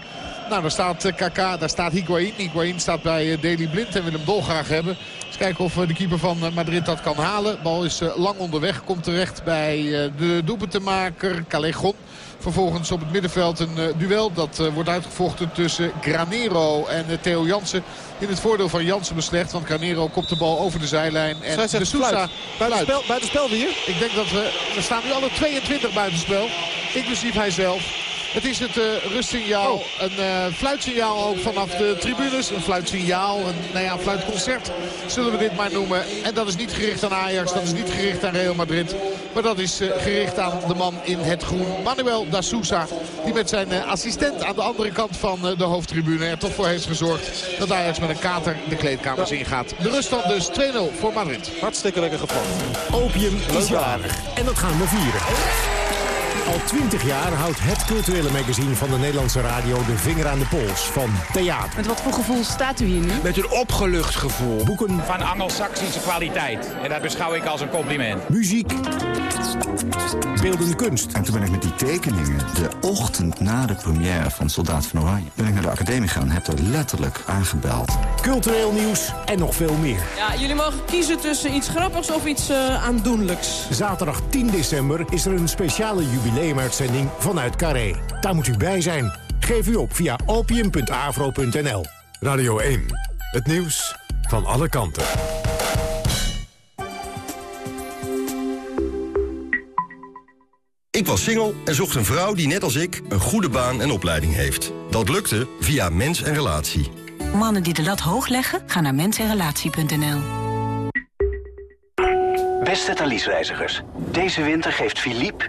Nou, daar staat KK, daar staat Higuain. Higuain staat bij Deli Blind en wil hem dolgraag hebben. Eens kijken of de keeper van Madrid dat kan halen. Bal is lang onderweg, komt terecht bij de doelpuntenmaker Callejon. Vervolgens op het middenveld een uh, duel. Dat uh, wordt uitgevochten tussen Granero en uh, Theo Jansen. In het voordeel van Jansen beslecht. Want Granero kopt de bal over de zijlijn. En de Sousa buitenspel, buitenspel weer. Ik denk dat we... Er staan nu alle 22 buitenspel. Inclusief hij zelf. Het is het uh, rustsignaal. Oh. Een uh, fluitsignaal ook vanaf de tribunes. Een fluitsignaal, een, nou ja, een fluitconcert zullen we dit maar noemen. En dat is niet gericht aan Ajax, dat is niet gericht aan Real Madrid. Maar dat is uh, gericht aan de man in het groen. Manuel da Sousa. Die met zijn assistent aan de andere kant van de hoofdtribune er toch voor heeft gezorgd. Dat Ajax met een kater de kleedkamers ingaat. De ruststand dus 2-0 voor Madrid. Hartstikke lekker gepakt. Opium is jarig. En dat gaan we vieren. Al twintig jaar houdt het culturele magazine van de Nederlandse radio de vinger aan de pols van theater. Met wat voor gevoel staat u hier nu? Met een opgelucht gevoel. Boeken. Van Angelsaksische kwaliteit. En dat beschouw ik als een compliment. Muziek. Beeldende kunst. En toen ben ik met die tekeningen, de ochtend na de première van Soldaat van Oranje... ben ik naar de academie gegaan en heb er letterlijk aangebeld. Cultureel nieuws en nog veel meer. Ja, jullie mogen kiezen tussen iets grappigs of iets uh, aandoenlijks. Zaterdag 10 december is er een speciale jubileum jubileumuitzending vanuit Carré. Daar moet u bij zijn. Geef u op via opium.avro.nl. Radio 1. Het nieuws van alle kanten. Ik was single en zocht een vrouw die net als ik een goede baan en opleiding heeft. Dat lukte via Mens en Relatie. Mannen die de lat hoog leggen, gaan naar mensenrelatie.nl. Beste Thalys-reizigers, deze winter geeft Philippe,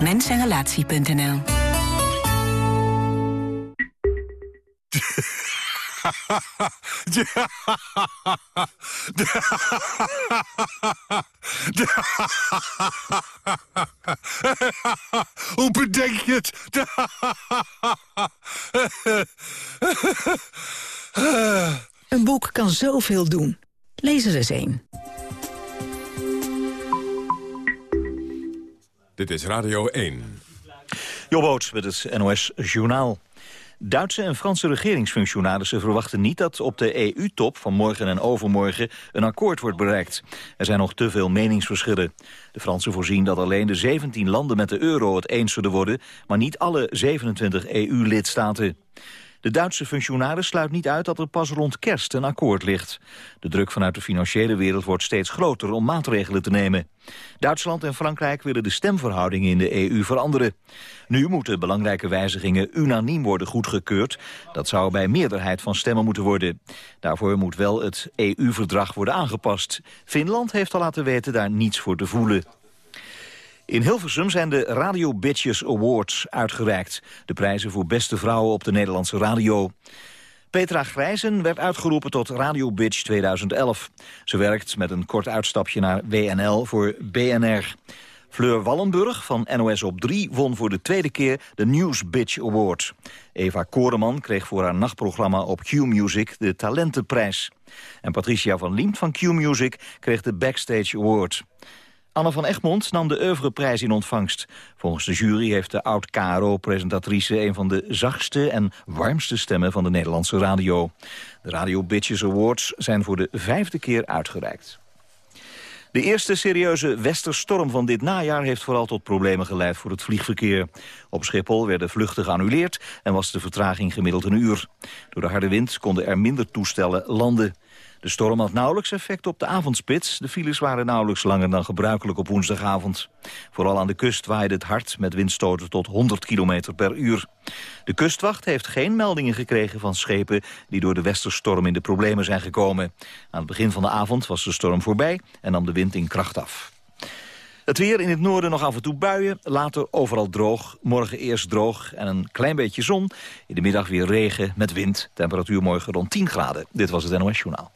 Mensenrelatie.nl Hoe bedenk je het? Een boek kan zoveel doen. Lees er eens een. Dit is Radio 1. Jobboot met het NOS Journaal. Duitse en Franse regeringsfunctionarissen verwachten niet dat op de EU-top van morgen en overmorgen een akkoord wordt bereikt. Er zijn nog te veel meningsverschillen. De Fransen voorzien dat alleen de 17 landen met de euro het eens zullen worden, maar niet alle 27 EU-lidstaten. De Duitse functionaris sluit niet uit dat er pas rond kerst een akkoord ligt. De druk vanuit de financiële wereld wordt steeds groter om maatregelen te nemen. Duitsland en Frankrijk willen de stemverhoudingen in de EU veranderen. Nu moeten belangrijke wijzigingen unaniem worden goedgekeurd. Dat zou bij meerderheid van stemmen moeten worden. Daarvoor moet wel het EU-verdrag worden aangepast. Finland heeft al laten weten daar niets voor te voelen. In Hilversum zijn de Radio Bitches Awards uitgereikt. De prijzen voor beste vrouwen op de Nederlandse radio. Petra Grijzen werd uitgeroepen tot Radio Bitch 2011. Ze werkt met een kort uitstapje naar WNL voor BNR. Fleur Wallenburg van NOS op 3 won voor de tweede keer de News Bitch Award. Eva Koreman kreeg voor haar nachtprogramma op Q-Music de Talentenprijs. En Patricia van Liemt van Q-Music kreeg de Backstage Award. Anne van Egmond nam de oeuvreprijs in ontvangst. Volgens de jury heeft de oud-KRO-presentatrice... een van de zachtste en warmste stemmen van de Nederlandse radio. De Radio Bitches Awards zijn voor de vijfde keer uitgereikt. De eerste serieuze westerstorm van dit najaar heeft vooral tot problemen geleid voor het vliegverkeer. Op Schiphol werden vluchten geannuleerd en was de vertraging gemiddeld een uur. Door de harde wind konden er minder toestellen landen. De storm had nauwelijks effect op de avondspits. De files waren nauwelijks langer dan gebruikelijk op woensdagavond. Vooral aan de kust waaide het hard met windstoten tot 100 km per uur. De kustwacht heeft geen meldingen gekregen van schepen... die door de westerstorm in de problemen zijn gekomen. Aan het begin van de avond was de storm voorbij en nam de wind in kracht af. Het weer in het noorden nog af en toe buien, later overal droog. Morgen eerst droog en een klein beetje zon. In de middag weer regen met wind. Temperatuur morgen rond 10 graden. Dit was het NOS Journaal.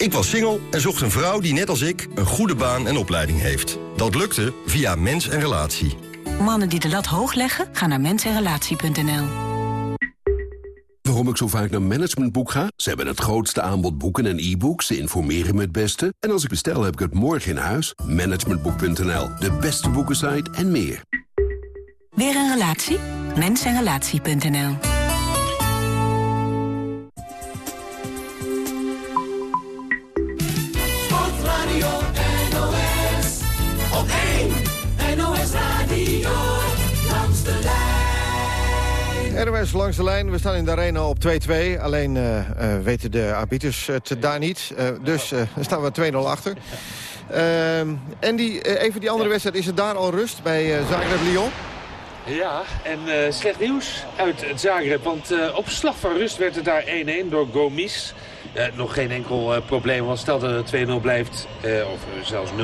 Ik was single en zocht een vrouw die net als ik een goede baan en opleiding heeft. Dat lukte via Mens en Relatie. Mannen die de lat hoog leggen, gaan naar mensenrelatie.nl. Waarom ik zo vaak naar Managementboek ga? Ze hebben het grootste aanbod boeken en e-books. Ze informeren me het beste. En als ik bestel, heb ik het morgen in huis. Managementboek.nl, de beste boekensite en meer. Weer een relatie? Mensenrelatie.nl NOS langs de lijn. We staan in de arena op 2-2. Alleen uh, uh, weten de arbiters het daar niet. Uh, dus staan we 2-0 achter. en die, even die andere wedstrijd. Is het daar al rust bij Zagreb-Lyon? Ja, en uh, slecht nieuws uit Zagreb. Want uh, op slag van rust werd het daar 1-1 door Gomis. Uh, nog geen enkel probleem, want stel dat het 2-0 blijft, of zelfs 0-3...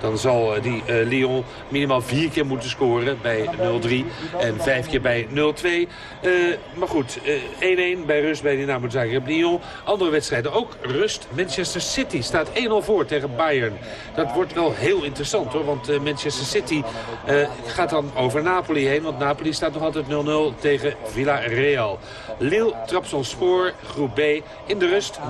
dan zal die Lyon minimaal vier keer moeten scoren bij 0-3 en vijf keer bij 0-2. maar goed, 1-1 bij rust bij Dynamo Zagreb-Lyon. Andere wedstrijden ook rust. Manchester City staat 1-0 voor tegen Bayern. Dat wordt wel heel interessant hoor, want Manchester City gaat dan over Napoli heen. Want Napoli staat nog altijd 0-0 tegen Villarreal. Lille, Trabzonspor, groep B. In de rust 0-0.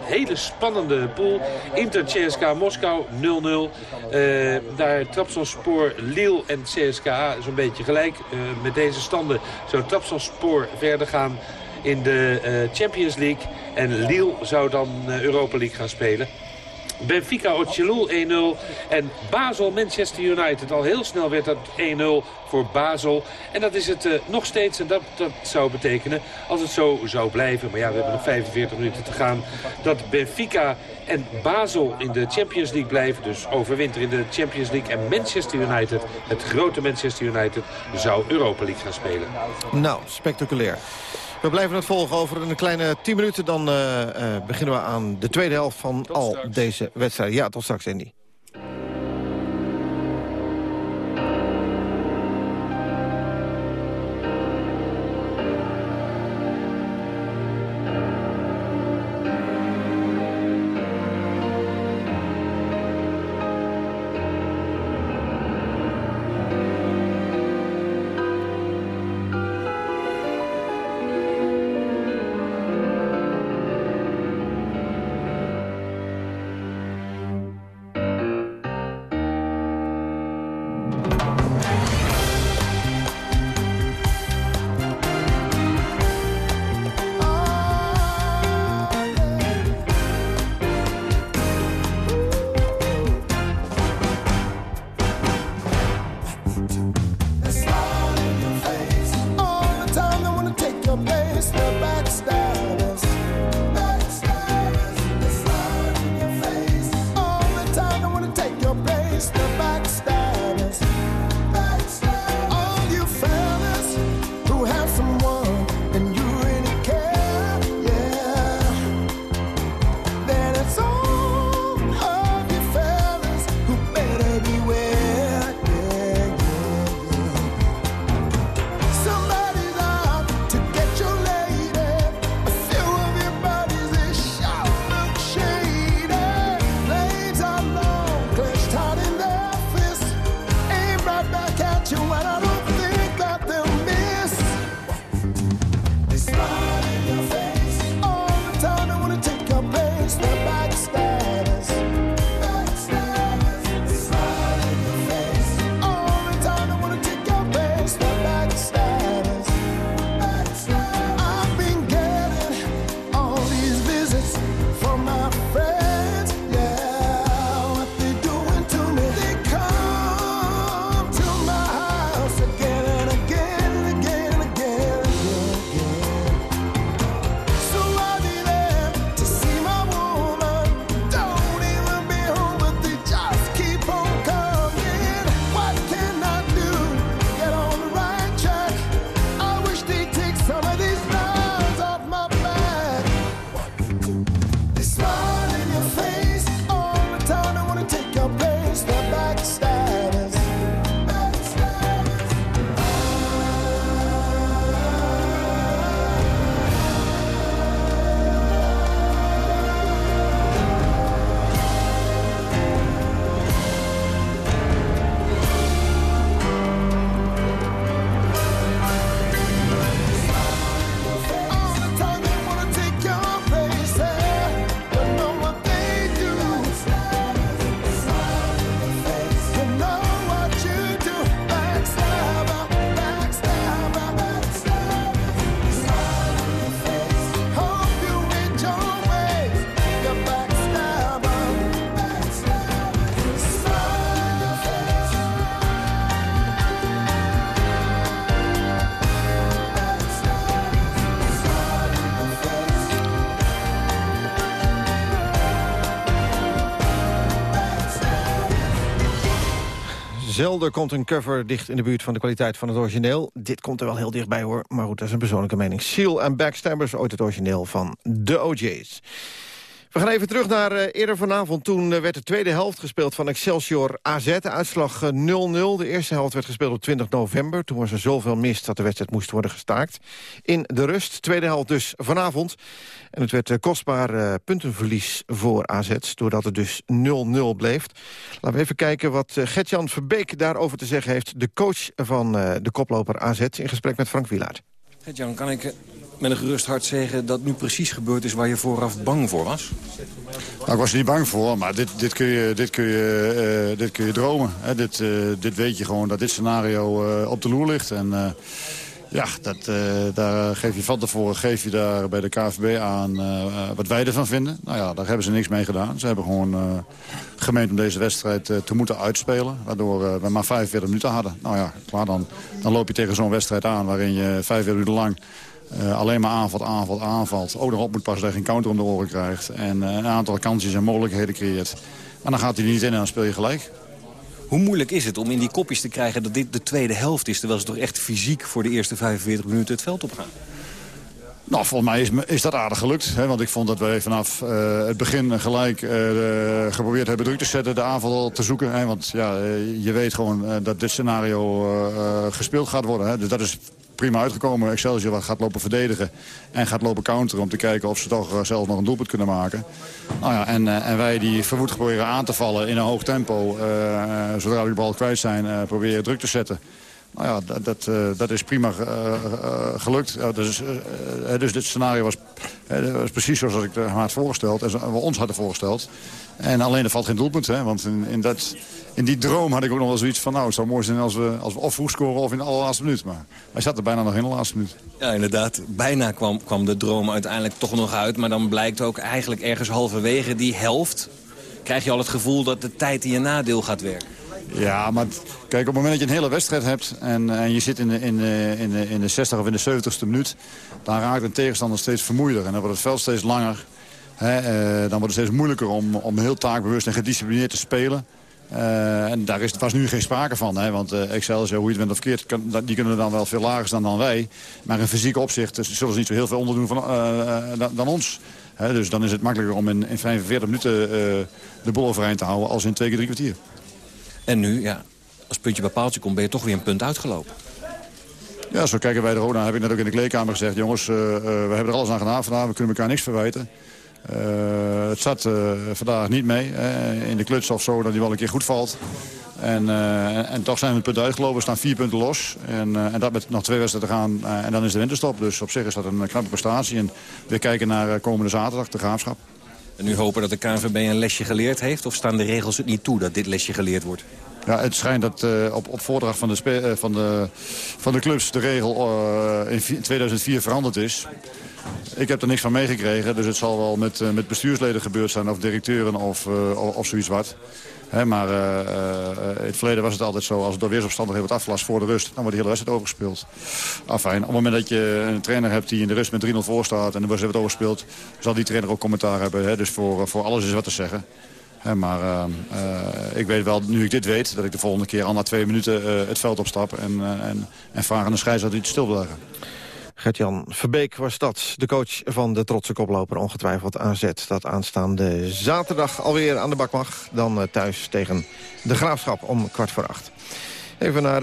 Hele spannende pool. Inter, CSKA Moskou 0-0. Uh, daar Trabzonspor, Lille en CSKA zo'n beetje gelijk. Uh, met deze standen zou Trabzonspor verder gaan in de uh, Champions League. En Lille zou dan Europa League gaan spelen. Benfica Ochelul 1-0. En Basel Manchester United. Al heel snel werd dat 1-0 voor Basel. En dat is het uh, nog steeds. En dat, dat zou betekenen, als het zo zou blijven... maar ja, we hebben nog 45 minuten te gaan... dat Benfica en Basel in de Champions League blijven. Dus overwinter in de Champions League. En Manchester United, het grote Manchester United... zou Europa League gaan spelen. Nou, spectaculair. We blijven het volgen over een kleine 10 minuten. Dan uh, uh, beginnen we aan de tweede helft van al deze wedstrijden. Ja, tot straks, Andy. Zelden komt een cover dicht in de buurt van de kwaliteit van het origineel. Dit komt er wel heel dichtbij hoor, maar goed, dat is een persoonlijke mening. Seal en Backstabbers, ooit het origineel van de OJ's. We gaan even terug naar uh, eerder vanavond. Toen uh, werd de tweede helft gespeeld van Excelsior AZ. Uitslag 0-0. Uh, de eerste helft werd gespeeld op 20 november. Toen was er zoveel mist dat de wedstrijd moest worden gestaakt. In de rust. Tweede helft dus vanavond. En het werd kostbaar puntenverlies voor AZ. Doordat het dus 0-0 bleef. Laten we even kijken wat Gertjan Verbeek daarover te zeggen heeft. De coach van de koploper AZ in gesprek met Frank Wielaert. Gertjan, kan ik met een gerust hart zeggen dat nu precies gebeurd is waar je vooraf bang voor was? Nou, ik was er niet bang voor, maar dit, dit, kun, je, dit, kun, je, uh, dit kun je dromen. Hè? Dit, uh, dit weet je gewoon dat dit scenario uh, op de loer ligt. En ja, dat, daar geef je van tevoren geef je daar bij de KVB aan wat wij ervan vinden. Nou ja, daar hebben ze niks mee gedaan. Ze hebben gewoon gemeend om deze wedstrijd te moeten uitspelen. Waardoor we maar 45 minuten hadden. Nou ja, klaar dan, dan loop je tegen zo'n wedstrijd aan waarin je 45 minuten lang uh, alleen maar aanvalt, aanvalt, aanvalt. Ook nog op moet passen dat je geen counter om de oren krijgt. En uh, een aantal kansjes en mogelijkheden creëert. Maar dan gaat hij niet in en dan speel je gelijk. Hoe moeilijk is het om in die kopjes te krijgen dat dit de tweede helft is... terwijl ze toch echt fysiek voor de eerste 45 minuten het veld opgaan? Nou, volgens mij is, is dat aardig gelukt. Hè? Want ik vond dat wij vanaf uh, het begin gelijk uh, geprobeerd hebben druk te zetten, de aanval te zoeken. Hè? Want ja, je weet gewoon dat dit scenario gespeeld gaat worden. Hè? Dus dat is prima uitgekomen. Excelsior gaat lopen verdedigen en gaat lopen counteren... om te kijken of ze toch uh, zelf nog een doelpunt kunnen maken. Nou ja, en, uh, en wij die verwoed proberen aan te vallen in een hoog tempo... Uh, zodra we de bal kwijt zijn, proberen druk te zetten. Nou ja, dat, dat, dat is prima gelukt. dus, dus dit scenario was, was, precies zoals ik had voorgesteld... en we ons hadden voorgesteld. En alleen er valt geen doelpunt, hè, want in, in dat in die droom had ik ook nog wel zoiets van... nou, het zou mooi zijn als we, als we of vroeg scoren of in de allerlaatste minuut. Maar hij zat er bijna nog in de laatste minuut. Ja, inderdaad. Bijna kwam, kwam de droom uiteindelijk toch nog uit. Maar dan blijkt ook eigenlijk ergens halverwege die helft... krijg je al het gevoel dat de tijd in je nadeel gaat werken. Ja, maar kijk, op het moment dat je een hele wedstrijd hebt... en, en je zit in de, in, de, in, de, in de 60 of in de 70ste minuut... dan raakt een tegenstander steeds vermoeider. En dan wordt het veld steeds langer. Hè, eh, dan wordt het steeds moeilijker om, om heel taakbewust en gedisciplineerd te spelen. Uh, en daar is, was nu geen sprake van. Hè, want uh, Excelsior, hoe je het bent of kan, die kunnen dan wel veel lager staan dan wij. Maar in fysiek opzicht zullen ze niet zo heel veel onderdoen van, dan, dan, ons. Hè, dus dan is het makkelijker om in, in 45 minuten de bol overeind te houden als in twee keer drie kwartier. En nu, ja, als puntje bij paaltje komt, ben je toch weer een punt uitgelopen. Ja, zo kijken wij er ook naar. Heb ik net ook in de kleedkamer gezegd. Jongens, we hebben er alles aan gedaan vandaag. We kunnen elkaar niks verwijten. Uh, het zat vandaag niet mee. In de kluts of zo dat hij wel een keer goed valt. En, en toch zijn we het punt uitgelopen. We staan vier punten los. En, en dat met nog twee wedstrijden te gaan. en dan is de winterstop. Dus op zich is dat een knappe prestatie. En we kijken naar komende zaterdag, de graafschap. En nu hopen dat de KNVB een lesje geleerd heeft? Of staan de regels het niet toe dat dit lesje geleerd wordt? Ja, het schijnt dat uh, op, op voordracht van de, uh, van, de, van de clubs de regel uh, in 2004 veranderd is. Ik heb er niks van meegekregen, dus het zal wel met, met bestuursleden gebeurd zijn... of directeuren of, of zoiets wat. Maar in het verleden was het altijd zo, als het door weersomstandigheden wordt afgelast voor de rust... dan wordt de hele wedstrijd overgespeeld. Afijn, op het moment dat je een trainer hebt die in de rust met 3-0 voor staat... en de wedstrijd wordt overgespeeld, zal die trainer ook commentaar hebben. He, dus voor, voor alles is wat te zeggen maar uh, ik weet wel, nu ik dit weet, dat ik de volgende keer al na twee minuten het veld opstap... en, en, en vraag aan de scheidsrechter iets stil blijven. Gert-Jan Verbeek was dat, de coach van de trotse koploper ongetwijfeld AZ... dat aanstaande zaterdag alweer aan de bak mag. Dan thuis tegen de Graafschap om kwart voor acht. Even naar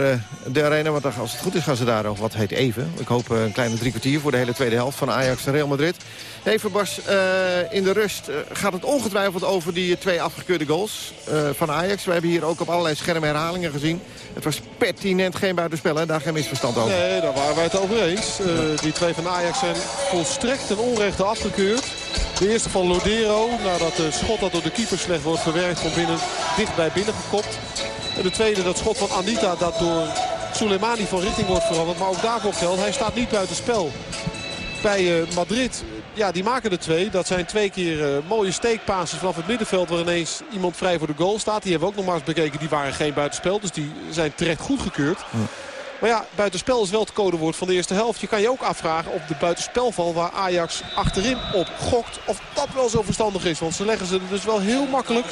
de arena, want als het goed is gaan ze daar nog wat heet even. Ik hoop een kleine drie kwartier voor de hele tweede helft van Ajax en Real Madrid. Even Bas, uh, in de rust gaat het ongetwijfeld over die twee afgekeurde goals van Ajax. We hebben hier ook op allerlei schermen herhalingen gezien. Het was pertinent geen buitenspel, hè? daar geen misverstand over. Nee, daar waren wij het over eens. die twee van Ajax zijn volstrekt ten onrechte afgekeurd. De eerste van Lodero, nadat de schot dat door de keeper slecht wordt verwerkt... van binnen dichtbij binnen gekopt. En de tweede, dat schot van Anita, dat door Soleimani van richting wordt veranderd. Maar ook daarvoor geldt, hij staat niet buiten spel. Bij Madrid ja, die maken er twee. Dat zijn twee keer uh, mooie steekpases vanaf het middenveld... waar ineens iemand vrij voor de goal staat. Die hebben we ook nog maar eens bekeken. Die waren geen buitenspel. Dus die zijn terecht goedgekeurd. Ja. Maar ja, buitenspel is wel het codewoord van de eerste helft. Je kan je ook afvragen of de buitenspelval waar Ajax achterin op gokt... of dat wel zo verstandig is. Want ze leggen ze er dus wel heel makkelijk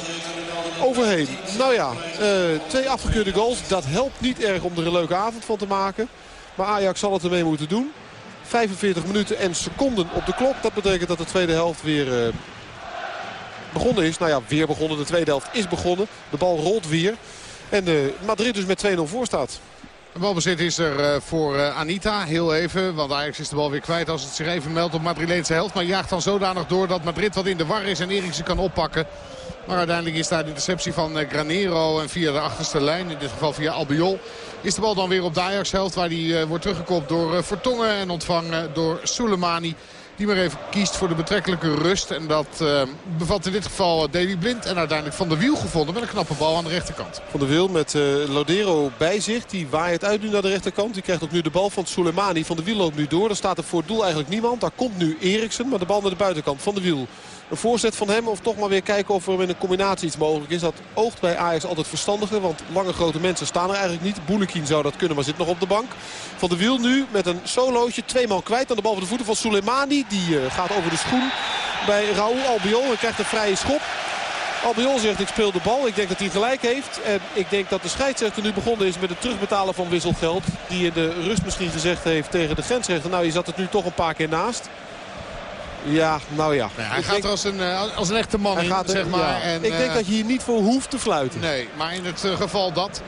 overheen. Nou ja, uh, twee afgekeurde goals. Dat helpt niet erg om er een leuke avond van te maken. Maar Ajax zal het ermee moeten doen. 45 minuten en seconden op de klok. Dat betekent dat de tweede helft weer uh, begonnen is. Nou ja, weer begonnen. De tweede helft is begonnen. De bal rolt weer. En uh, Madrid dus met 2-0 voor staat. De balbezit is er uh, voor uh, Anita. Heel even, want Ajax is de bal weer kwijt als het zich even meldt op Madrileense helft. Maar jaagt dan zodanig door dat Madrid wat in de war is en Eriksen kan oppakken. Maar uiteindelijk is daar de interceptie van uh, Granero en via de achterste lijn, in dit geval via Albiol, is de bal dan weer op de Ajax-helft. Waar die wordt teruggekopt door Vertongen en ontvangen door Soleimani. Die maar even kiest voor de betrekkelijke rust. En dat uh, bevat in dit geval Davy Blind. En uiteindelijk Van de Wiel gevonden met een knappe bal aan de rechterkant. Van de Wiel met uh, Lodero bij zich. Die waait uit nu naar de rechterkant. Die krijgt ook nu de bal van Soleimani. Van de Wiel loopt nu door. Dan staat er voor het doel eigenlijk niemand. Daar komt nu Eriksen. Maar de bal naar de buitenkant. Van de Wiel een voorzet van hem. Of toch maar weer kijken of er met een combinatie iets mogelijk is. Dat oogt bij Ajax altijd verstandiger. Want lange grote mensen staan er eigenlijk niet. Boelekin zou dat kunnen, maar zit nog op de bank. Van de Wiel nu met een solootje. Tweemaal kwijt aan de bal van de voeten van Soleimani. Die uh, gaat over de schoen bij Raúl Albiol. En krijgt een vrije schop. Albiol zegt ik speel de bal. Ik denk dat hij gelijk heeft. En ik denk dat de scheidsrechter nu begonnen is met het terugbetalen van wisselgeld. Die in de rust misschien gezegd heeft tegen de grensrechter. Nou je zat het nu toch een paar keer naast. Ja, nou ja. Nee, hij ik gaat denk, er als een, als een echte man in, gaat er, zeg maar. Ja. En, ik denk dat je hier niet voor hoeft te fluiten. Nee, maar in het uh, geval dat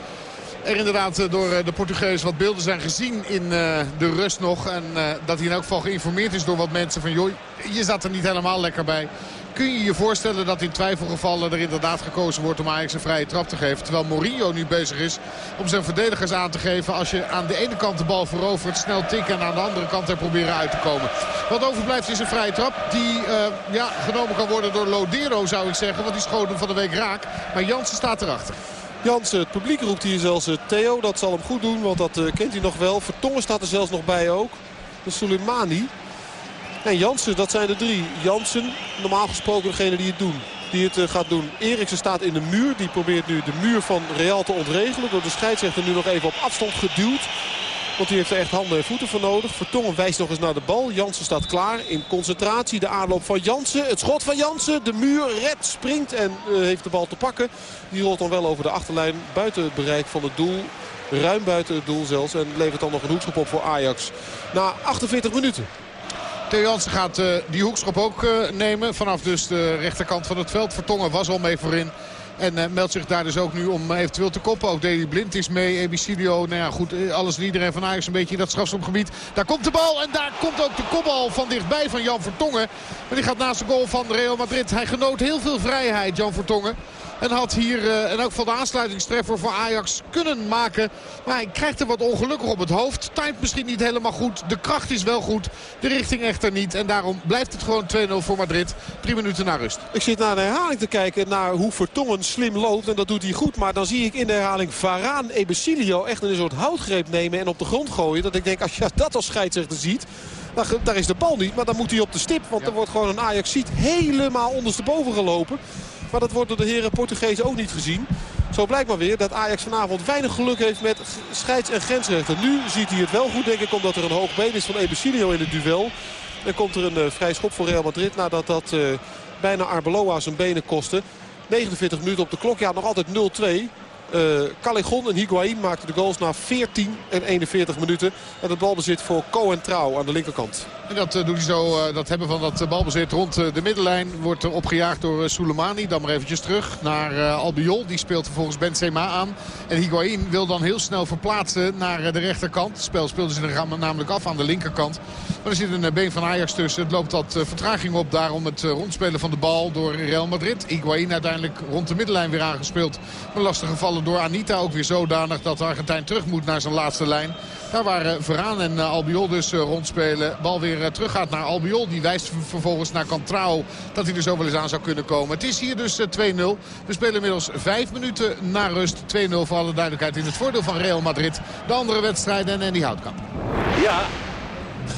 er inderdaad door de Portugees wat beelden zijn gezien in de rust nog. En dat hij in elk geval geïnformeerd is door wat mensen van... joh, je zat er niet helemaal lekker bij. Kun je je voorstellen dat in twijfelgevallen er inderdaad gekozen wordt om Ajax een vrije trap te geven. Terwijl Mourinho nu bezig is om zijn verdedigers aan te geven. Als je aan de ene kant de bal verovert, snel tikken en aan de andere kant er proberen uit te komen. Wat overblijft is een vrije trap die uh, ja, genomen kan worden door Lodero zou ik zeggen. Want die schoot hem van de week raak. Maar Jansen staat erachter. Jansen, het publiek roept hier zelfs uh, Theo. Dat zal hem goed doen, want dat uh, kent hij nog wel. Vertongen staat er zelfs nog bij ook. De Soleimani. En Jansen, dat zijn de drie. Jansen, normaal gesproken degene die het doen. Die het uh, gaat doen. Eriksen staat in de muur. Die probeert nu de muur van Real te ontregelen. Door de scheidsrechter nu nog even op afstand geduwd. Want die heeft er echt handen en voeten voor nodig. Vertongen wijst nog eens naar de bal. Jansen staat klaar in concentratie. De aanloop van Jansen. Het schot van Jansen. De muur redt, springt en uh, heeft de bal te pakken. Die rolt dan wel over de achterlijn. Buiten het bereik van het doel. Ruim buiten het doel zelfs. En levert dan nog een hoekschop op voor Ajax. Na 48 minuten. Theo Jansen gaat uh, die hoekschop ook uh, nemen. Vanaf dus de rechterkant van het veld. Vertongen was al mee voorin. En uh, meldt zich daar dus ook nu om eventueel te koppen. Ook Deli Blind is mee. Ebicilio, nou ja goed, alles en iedereen van Ajax een beetje in dat strafschopgebied. Daar komt de bal en daar komt ook de kopbal van dichtbij van Jan Vertongen. Maar die gaat naast de goal van Real Madrid. Hij genoot heel veel vrijheid, Jan Vertongen. En had hier uh, en ook van de aansluitingstreffer voor Ajax kunnen maken. Maar hij krijgt er wat ongelukkig op het hoofd. Timed misschien niet helemaal goed. De kracht is wel goed. De richting echter niet. En daarom blijft het gewoon 2-0 voor Madrid. Drie minuten na rust. Ik zit naar de herhaling te kijken naar hoe Vertongen slim loopt. En dat doet hij goed. Maar dan zie ik in de herhaling Varaan Ebesilio echt een soort houtgreep nemen en op de grond gooien. Dat ik denk als je dat als scheidsrechter ziet... Daar, daar is de bal niet, maar dan moet hij op de stip. Want ja. er wordt gewoon een Ajax-ziet helemaal ondersteboven gelopen. Maar dat wordt door de heren Portugees ook niet gezien. Zo blijkt maar weer dat Ajax vanavond weinig geluk heeft met scheids- en grensrechter. Nu ziet hij het wel goed, denk ik, omdat er een hoog been is van Ebesilio in het duel. Dan komt er een uh, vrij schop voor Real Madrid nadat dat uh, bijna Arbeloa zijn benen kostte. 49 minuten op de klok, ja nog altijd 0-2. Uh, Callejon en Higuain maakten de goals na 14 en 41 minuten. En het balbezit voor Cohen Trouw aan de linkerkant. Dat uh, doet hij zo, uh, dat hebben van dat balbezit rond de middenlijn. Wordt opgejaagd door Soleimani. Dan maar eventjes terug naar Albiol. Die speelt vervolgens Benzema aan. En Higuain wil dan heel snel verplaatsen naar de rechterkant. Het spel speelde zich er namelijk af aan de linkerkant. Maar er zit een been van Ajax tussen. Het loopt wat vertraging op. Daarom het rondspelen van de bal door Real Madrid. Higuain uiteindelijk rond de middenlijn weer aangespeeld. Maar lastige gevallen door Anita ook weer zodanig dat Argentijn terug moet naar zijn laatste lijn. Daar waren Veraan en Albiol dus rondspelen. Bal weer terug gaat naar Albiol. Die wijst vervolgens naar Cantrao dat hij er zo wel eens aan zou kunnen komen. Het is hier dus 2-0. We spelen inmiddels vijf minuten na rust. 2-0 voor alle duidelijkheid in het voordeel van Real Madrid. De andere wedstrijden en die Houtkamp. Ja,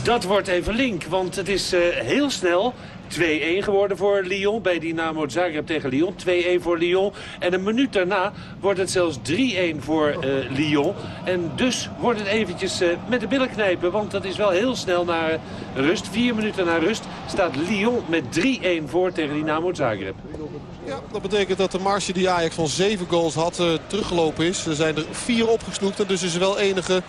dat wordt even link. Want het is uh, heel snel 2-1 geworden voor Lyon. Bij Dynamo Zagreb tegen Lyon. 2-1 voor Lyon. En een minuut daarna wordt het zelfs 3-1 voor uh, Lyon. En dus wordt het eventjes uh, met de billen knijpen. Want dat is wel heel snel naar rust. Vier minuten naar rust staat Lyon met 3-1 voor tegen Dynamo Zagreb. Ja, dat betekent dat de marge die Ajax van 7 goals had uh, teruggelopen is. Er zijn er vier opgesnoekt en dus is er wel enige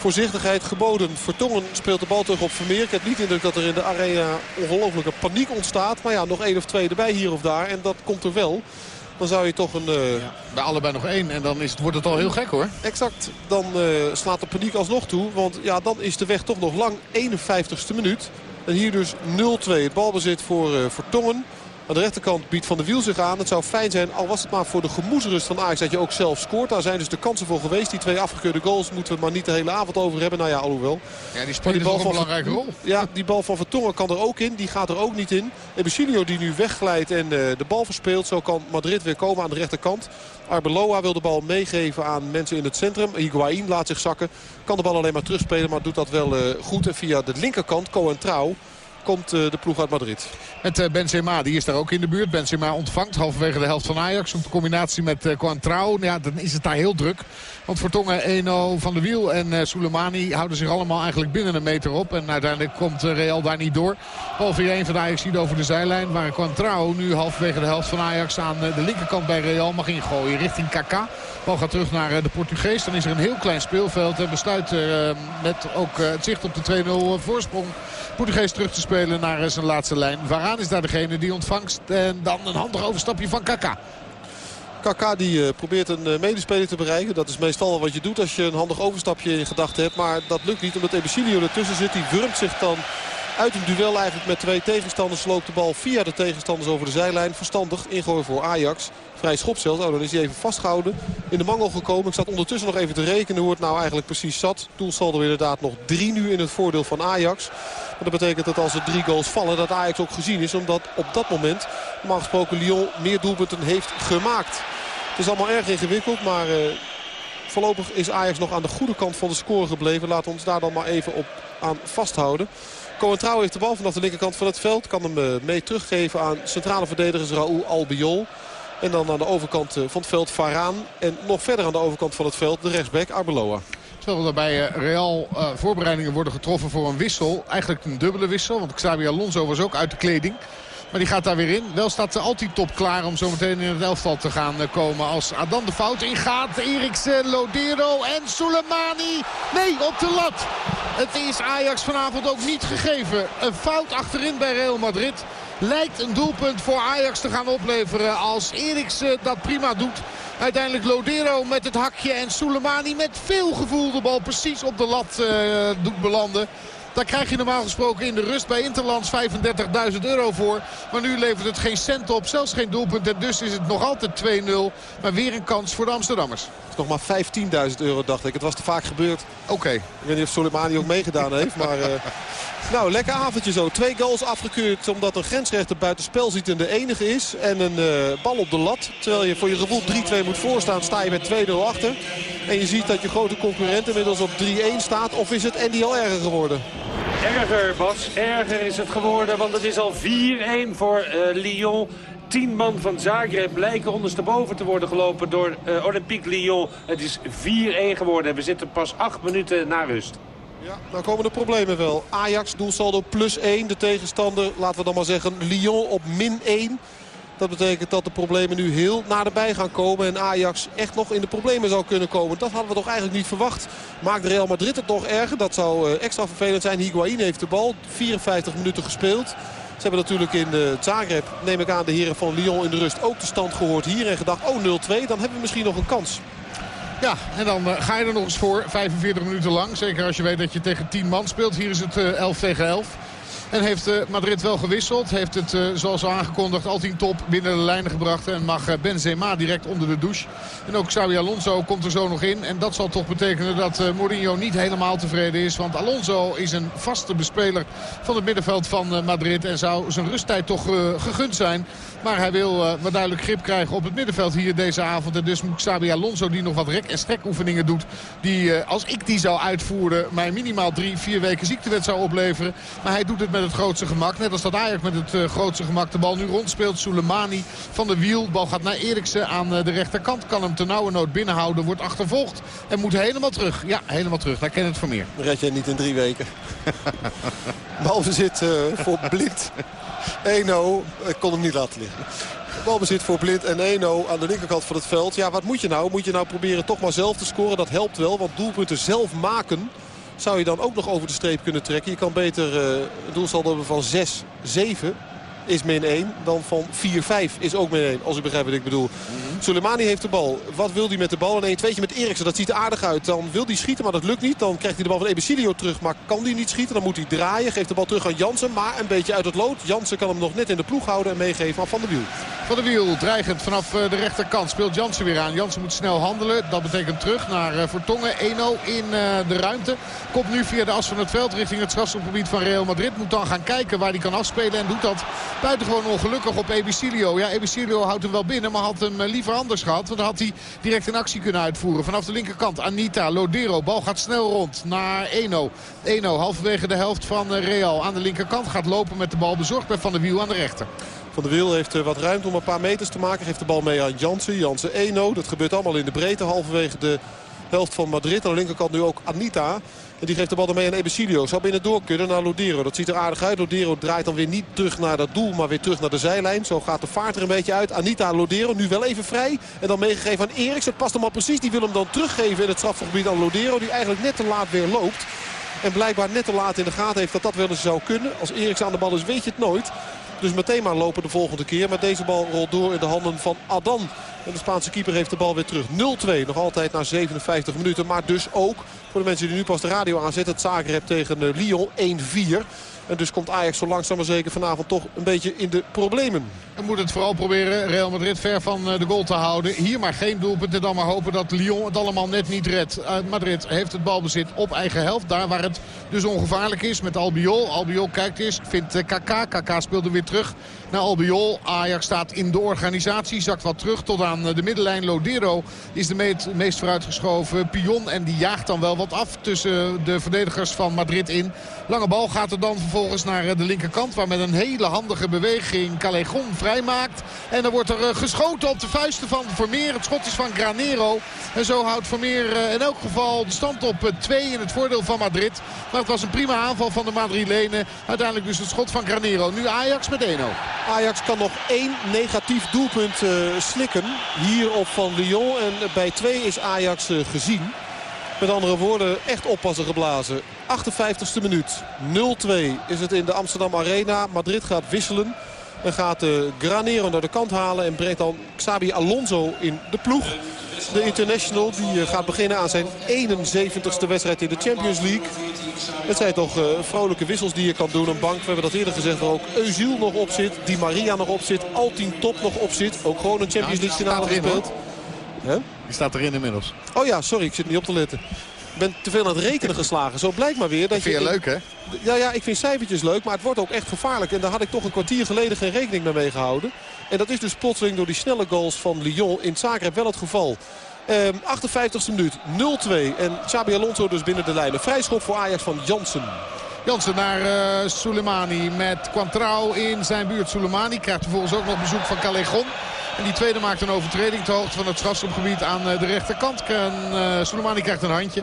voorzichtigheid geboden. Vertongen speelt de bal terug op Vermeer. Ik heb niet de indruk dat er in de arena ongelofelijke paniek ontstaat. Maar ja, nog één of twee erbij hier of daar. En dat komt er wel. Dan zou je toch een... Uh... Ja, bij allebei nog één. En dan is het, wordt het al heel gek hoor. Exact. Dan uh, slaat de paniek alsnog toe. Want ja, dan is de weg toch nog lang. 51ste minuut. En hier dus 0-2. Het balbezit voor uh, Vertongen. Aan de rechterkant biedt Van de Wiel zich aan. Het zou fijn zijn, al was het maar voor de gemoedsrust van Ajax... dat je ook zelf scoort. Daar zijn dus de kansen voor geweest. Die twee afgekeurde goals moeten we maar niet de hele avond over hebben. Nou ja, alhoewel. Ja, die speelt die bal van een belangrijke rol. Ja, die bal van Vertongen kan er ook in. Die gaat er ook niet in. Ebesilio die nu wegglijdt en uh, de bal verspeelt. Zo kan Madrid weer komen aan de rechterkant. Arbeloa wil de bal meegeven aan mensen in het centrum. Higuain laat zich zakken. Kan de bal alleen maar terugspelen, maar doet dat wel uh, goed. En via de linkerkant, Cohen Trouw komt de ploeg uit Madrid. Met Benzema, die is daar ook in de buurt. Benzema ontvangt halverwege de helft van Ajax. Op combinatie met Coentrao. Ja, dan is het daar heel druk. Want Vertongen, 1-0 van de Wiel en uh, Soleimani houden zich allemaal eigenlijk binnen een meter op. En uiteindelijk komt Real daar niet door. Via een van de Ajax over de zijlijn. Waar Coentrao nu halverwege de helft van Ajax aan de linkerkant bij Real mag ingooien. Richting Kaká. Bal gaat terug naar de Portugees. Dan is er een heel klein speelveld. En besluit met ook het zicht op de 2-0 voorsprong. Portugees terug te spelen naar zijn laatste lijn. Varaan is daar degene die ontvangst. En dan een handig overstapje van Kaká. Kaka die uh, probeert een uh, medespeler te bereiken. Dat is meestal wat je doet als je een handig overstapje in gedachten hebt. Maar dat lukt niet omdat Ebesilio ertussen zit. Die wurmt zich dan uit een duel eigenlijk met twee tegenstanders. Sloopt de bal via de tegenstanders over de zijlijn. Verstandig ingooien voor Ajax. Vrij schop zelfs. Oh, dan is hij even vastgehouden. In de mangel gekomen. Ik zat ondertussen nog even te rekenen hoe het nou eigenlijk precies zat. Doelsaldo inderdaad nog drie nu in het voordeel van Ajax. Maar dat betekent dat als er drie goals vallen dat Ajax ook gezien is. Omdat op dat moment normaal gesproken Lyon meer doelpunten heeft gemaakt. Het is allemaal erg ingewikkeld. Maar uh, voorlopig is Ajax nog aan de goede kant van de score gebleven. Laten we ons daar dan maar even op aan vasthouden. Coentrao heeft de bal vanaf de linkerkant van het veld. Kan hem uh, mee teruggeven aan centrale verdedigers Raúl Albiol. En dan aan de overkant uh, van het veld Varaan. En nog verder aan de overkant van het veld de rechtsback Arbeloa. Terwijl er bij Real uh, voorbereidingen worden getroffen voor een wissel. Eigenlijk een dubbele wissel. Want Xabi Alonso was ook uit de kleding. Maar die gaat daar weer in. Wel staat altijd top klaar om zo meteen in het elftal te gaan komen. Als Adan de fout ingaat. Eriksen, Lodero en Soleimani. Nee, op de lat. Het is Ajax vanavond ook niet gegeven. Een fout achterin bij Real Madrid. Lijkt een doelpunt voor Ajax te gaan opleveren als Eriksen dat prima doet. Uiteindelijk Lodero met het hakje en Soleimani met veel gevoel de bal precies op de lat uh, doet belanden. Daar krijg je normaal gesproken in de rust bij Interlands 35.000 euro voor. Maar nu levert het geen cent op, zelfs geen doelpunt. En dus is het nog altijd 2-0. Maar weer een kans voor de Amsterdammers. Het is nog maar 15.000 euro dacht ik. Het was te vaak gebeurd. Oké. Okay. Ik weet niet of Soleimani ook meegedaan heeft. Maar uh, nou, lekker avondje zo. Twee goals afgekeurd omdat een grensrechter buitenspel ziet en de enige is. En een uh, bal op de lat. Terwijl je voor je gevoel 3-2 moet voorstaan, sta je met 2-0 achter. En je ziet dat je grote concurrent inmiddels op 3-1 staat. Of is het Andy al erger geworden? Erger, Bas. Erger is het geworden, want het is al 4-1 voor uh, Lyon. Tien man van Zagreb lijken ondersteboven te worden gelopen door uh, Olympique Lyon. Het is 4-1 geworden en we zitten pas 8 minuten na rust. Ja, dan komen de problemen wel. Ajax doelsaldo plus 1. De tegenstander, laten we dan maar zeggen, Lyon op min 1. Dat betekent dat de problemen nu heel naderbij gaan komen. En Ajax echt nog in de problemen zou kunnen komen. Dat hadden we toch eigenlijk niet verwacht. Maakt Real Madrid het nog erger. Dat zou extra vervelend zijn. Higuain heeft de bal. 54 minuten gespeeld. Ze hebben natuurlijk in uh, Zagreb, neem ik aan, de heren van Lyon in de rust ook de stand gehoord hier. En gedacht, oh 0-2, dan hebben we misschien nog een kans. Ja, en dan uh, ga je er nog eens voor. 45 minuten lang. Zeker als je weet dat je tegen 10 man speelt. Hier is het uh, 11 tegen 11. En heeft uh, Madrid wel gewisseld. Heeft het, uh, zoals al aangekondigd, Altien Top binnen de lijnen gebracht. En mag uh, Benzema direct onder de douche. En ook Xabi Alonso komt er zo nog in. En dat zal toch betekenen dat Mourinho niet helemaal tevreden is. Want Alonso is een vaste bespeler van het middenveld van Madrid. En zou zijn rusttijd toch gegund zijn. Maar hij wil wat duidelijk grip krijgen op het middenveld hier deze avond. En dus moet Xabi Alonso die nog wat rek- en strekoefeningen doet. Die als ik die zou uitvoeren mij minimaal drie, vier weken ziektewet zou opleveren. Maar hij doet het met het grootste gemak. Net als dat Ajax met het uh, grootste gemak de bal nu rondspeelt. Soleimani van de wiel. Bal gaat naar Eriksen aan uh, de rechterkant. Kan hem nood binnenhouden. Wordt achtervolgd. En moet helemaal terug. Ja, helemaal terug. Naar Kenneth Vermeer. Red je niet in drie weken. Balbezit uh, voor Blind. 1-0. Ik kon hem niet laten liggen. Balbezit voor Blind en Eno aan de linkerkant van het veld. Ja, wat moet je nou? Moet je nou proberen toch maar zelf te scoren? Dat helpt wel, want doelpunten zelf maken zou je dan ook nog over de streep kunnen trekken. Je kan beter uh, een doelsaldo hebben van 6, 7 is min 1. Dan van 4-5 is ook min 1. Als u begrijpt wat ik bedoel. Mm Soleimani heeft de bal. Wat wil hij met de bal? Een 1-2'tje met Eriksen. Dat ziet er aardig uit. Dan wil hij schieten, maar dat lukt niet. Dan krijgt hij de bal van Ebesilio terug. Maar kan hij niet schieten. Dan moet hij draaien. Geeft de bal terug aan Jansen. Maar een beetje uit het lood. Jansen kan hem nog net in de ploeg houden. En meegeven aan Van der Wiel. Van der Wiel dreigend vanaf eh, de rechterkant. Speelt Jansen weer aan. Jansen moet snel handelen. Dat betekent terug naar uh, Vertongen. 1-0 in uh, de ruimte. Komt nu via de as van het veld richting het strafschopgebied van Real Madrid. Moet dan gaan kijken waar hij kan afspelen. En doet dat buitengewoon ongelukkig gelukkig op Ebicilio. Ja, Ebicilio houdt hem wel binnen, maar had hem eh, liever anders gehad. Want dan had hij direct een actie kunnen uitvoeren. Vanaf de linkerkant, Anita, Lodero. Bal gaat snel rond naar Eno. Eno, halverwege de helft van eh, Real. Aan de linkerkant gaat lopen met de bal bezorgd bij Van der Wiel aan de rechter. Van der Wiel heeft eh, wat ruimte om een paar meters te maken. Geeft de bal mee aan Jansen. Jansen Eno. Dat gebeurt allemaal in de breedte. Halverwege de helft van Madrid. Aan de linkerkant nu ook Anita. En die geeft de bal ermee aan Ebesilio. Zou binnen door kunnen naar Lodero. Dat ziet er aardig uit. Lodero draait dan weer niet terug naar dat doel, maar weer terug naar de zijlijn. Zo gaat de vaart er een beetje uit. Anita Lodero nu wel even vrij. En dan meegegeven aan Eriks. Het past hem al precies. Die wil hem dan teruggeven in het strafgebied aan Lodero. Die eigenlijk net te laat weer loopt. En blijkbaar net te laat in de gaten heeft dat dat wel eens zou kunnen. Als Eriks aan de bal is weet je het nooit. Dus meteen maar lopen de volgende keer. Maar deze bal rolt door in de handen van Adan. En de Spaanse keeper heeft de bal weer terug. 0-2 nog altijd na 57 minuten. Maar dus ook voor de mensen die nu pas de radio aanzetten. Het Zagreb tegen eh, Lyon 1-4. En dus komt Ajax zo langzaam maar zeker vanavond toch een beetje in de problemen. En moet het vooral proberen Real Madrid ver van eh, de goal te houden. Hier maar geen doelpunt en dan maar hopen dat Lyon het allemaal net niet redt. Uh, Madrid heeft het balbezit op eigen helft. Daar waar het dus ongevaarlijk is met Albiol. Albiol kijkt eens, vindt KK. Eh, KK speelde weer terug naar Albiol. Ajax staat in de organisatie, zakt wat terug tot aan de middenlijn. Lodero is de meest vooruitgeschoven pion. En die jaagt dan wel wat af tussen de verdedigers van Madrid in. Lange bal gaat er dan vervolgens naar de linkerkant. Waar met een hele handige beweging Callejon vrijmaakt. En dan wordt er eh, geschoten op de vuisten van Vermeer. Het schot is van Granero. En zo houdt Vermeer eh, in elk geval de stand op 2 eh, in het voordeel van Madrid. Maar het was een prima aanval van de Madrilenen. Uiteindelijk dus het schot van Granero. Nu Ajax met 1-0. Ajax kan nog één negatief doelpunt slikken. Hier op Van Lyon. En bij 2 is Ajax gezien. Met andere woorden, echt oppassen geblazen. 58ste minuut. 0-2 is het in de Amsterdam Arena. Madrid gaat wisselen. En gaat de Granero naar de kant halen. En brengt dan Xabi Alonso in de ploeg. De international die eh, gaat beginnen aan zijn 71ste wedstrijd in de Champions League. Het zijn toch uh, vrolijke wissels die je kan doen. Een bank, we hebben dat eerder gezegd, waar ook Eusiel nog op zit. Di Maria nog op zit. Altin Top nog op zit. Ook gewoon een Champions League finale gespeeld. Die staat erin inmiddels. Oh ja, sorry, ik zit niet op te letten ben te veel aan het rekenen geslagen. Zo blijkt maar weer dat vind je... leuk, hè? Ja, ja, ik vind cijfertjes leuk, maar het wordt ook echt gevaarlijk. En daar had ik toch een kwartier geleden geen rekening mee meegehouden. En dat is dus plotseling door die snelle goals van Lyon in Zagreb wel het geval. Ehm, 58e minuut, 0-2. En Xabi Alonso dus binnen de lijnen. Vrijschop voor Ajax van Jansen. Jansen naar uh, Soleimani met Quantrao in zijn buurt. Soleimani krijgt vervolgens ook nog bezoek van Callejon. En die tweede maakt een overtreding te hoogte van het strafschopgebied aan eh, de rechterkant. En, uh, Soleimani krijgt een handje.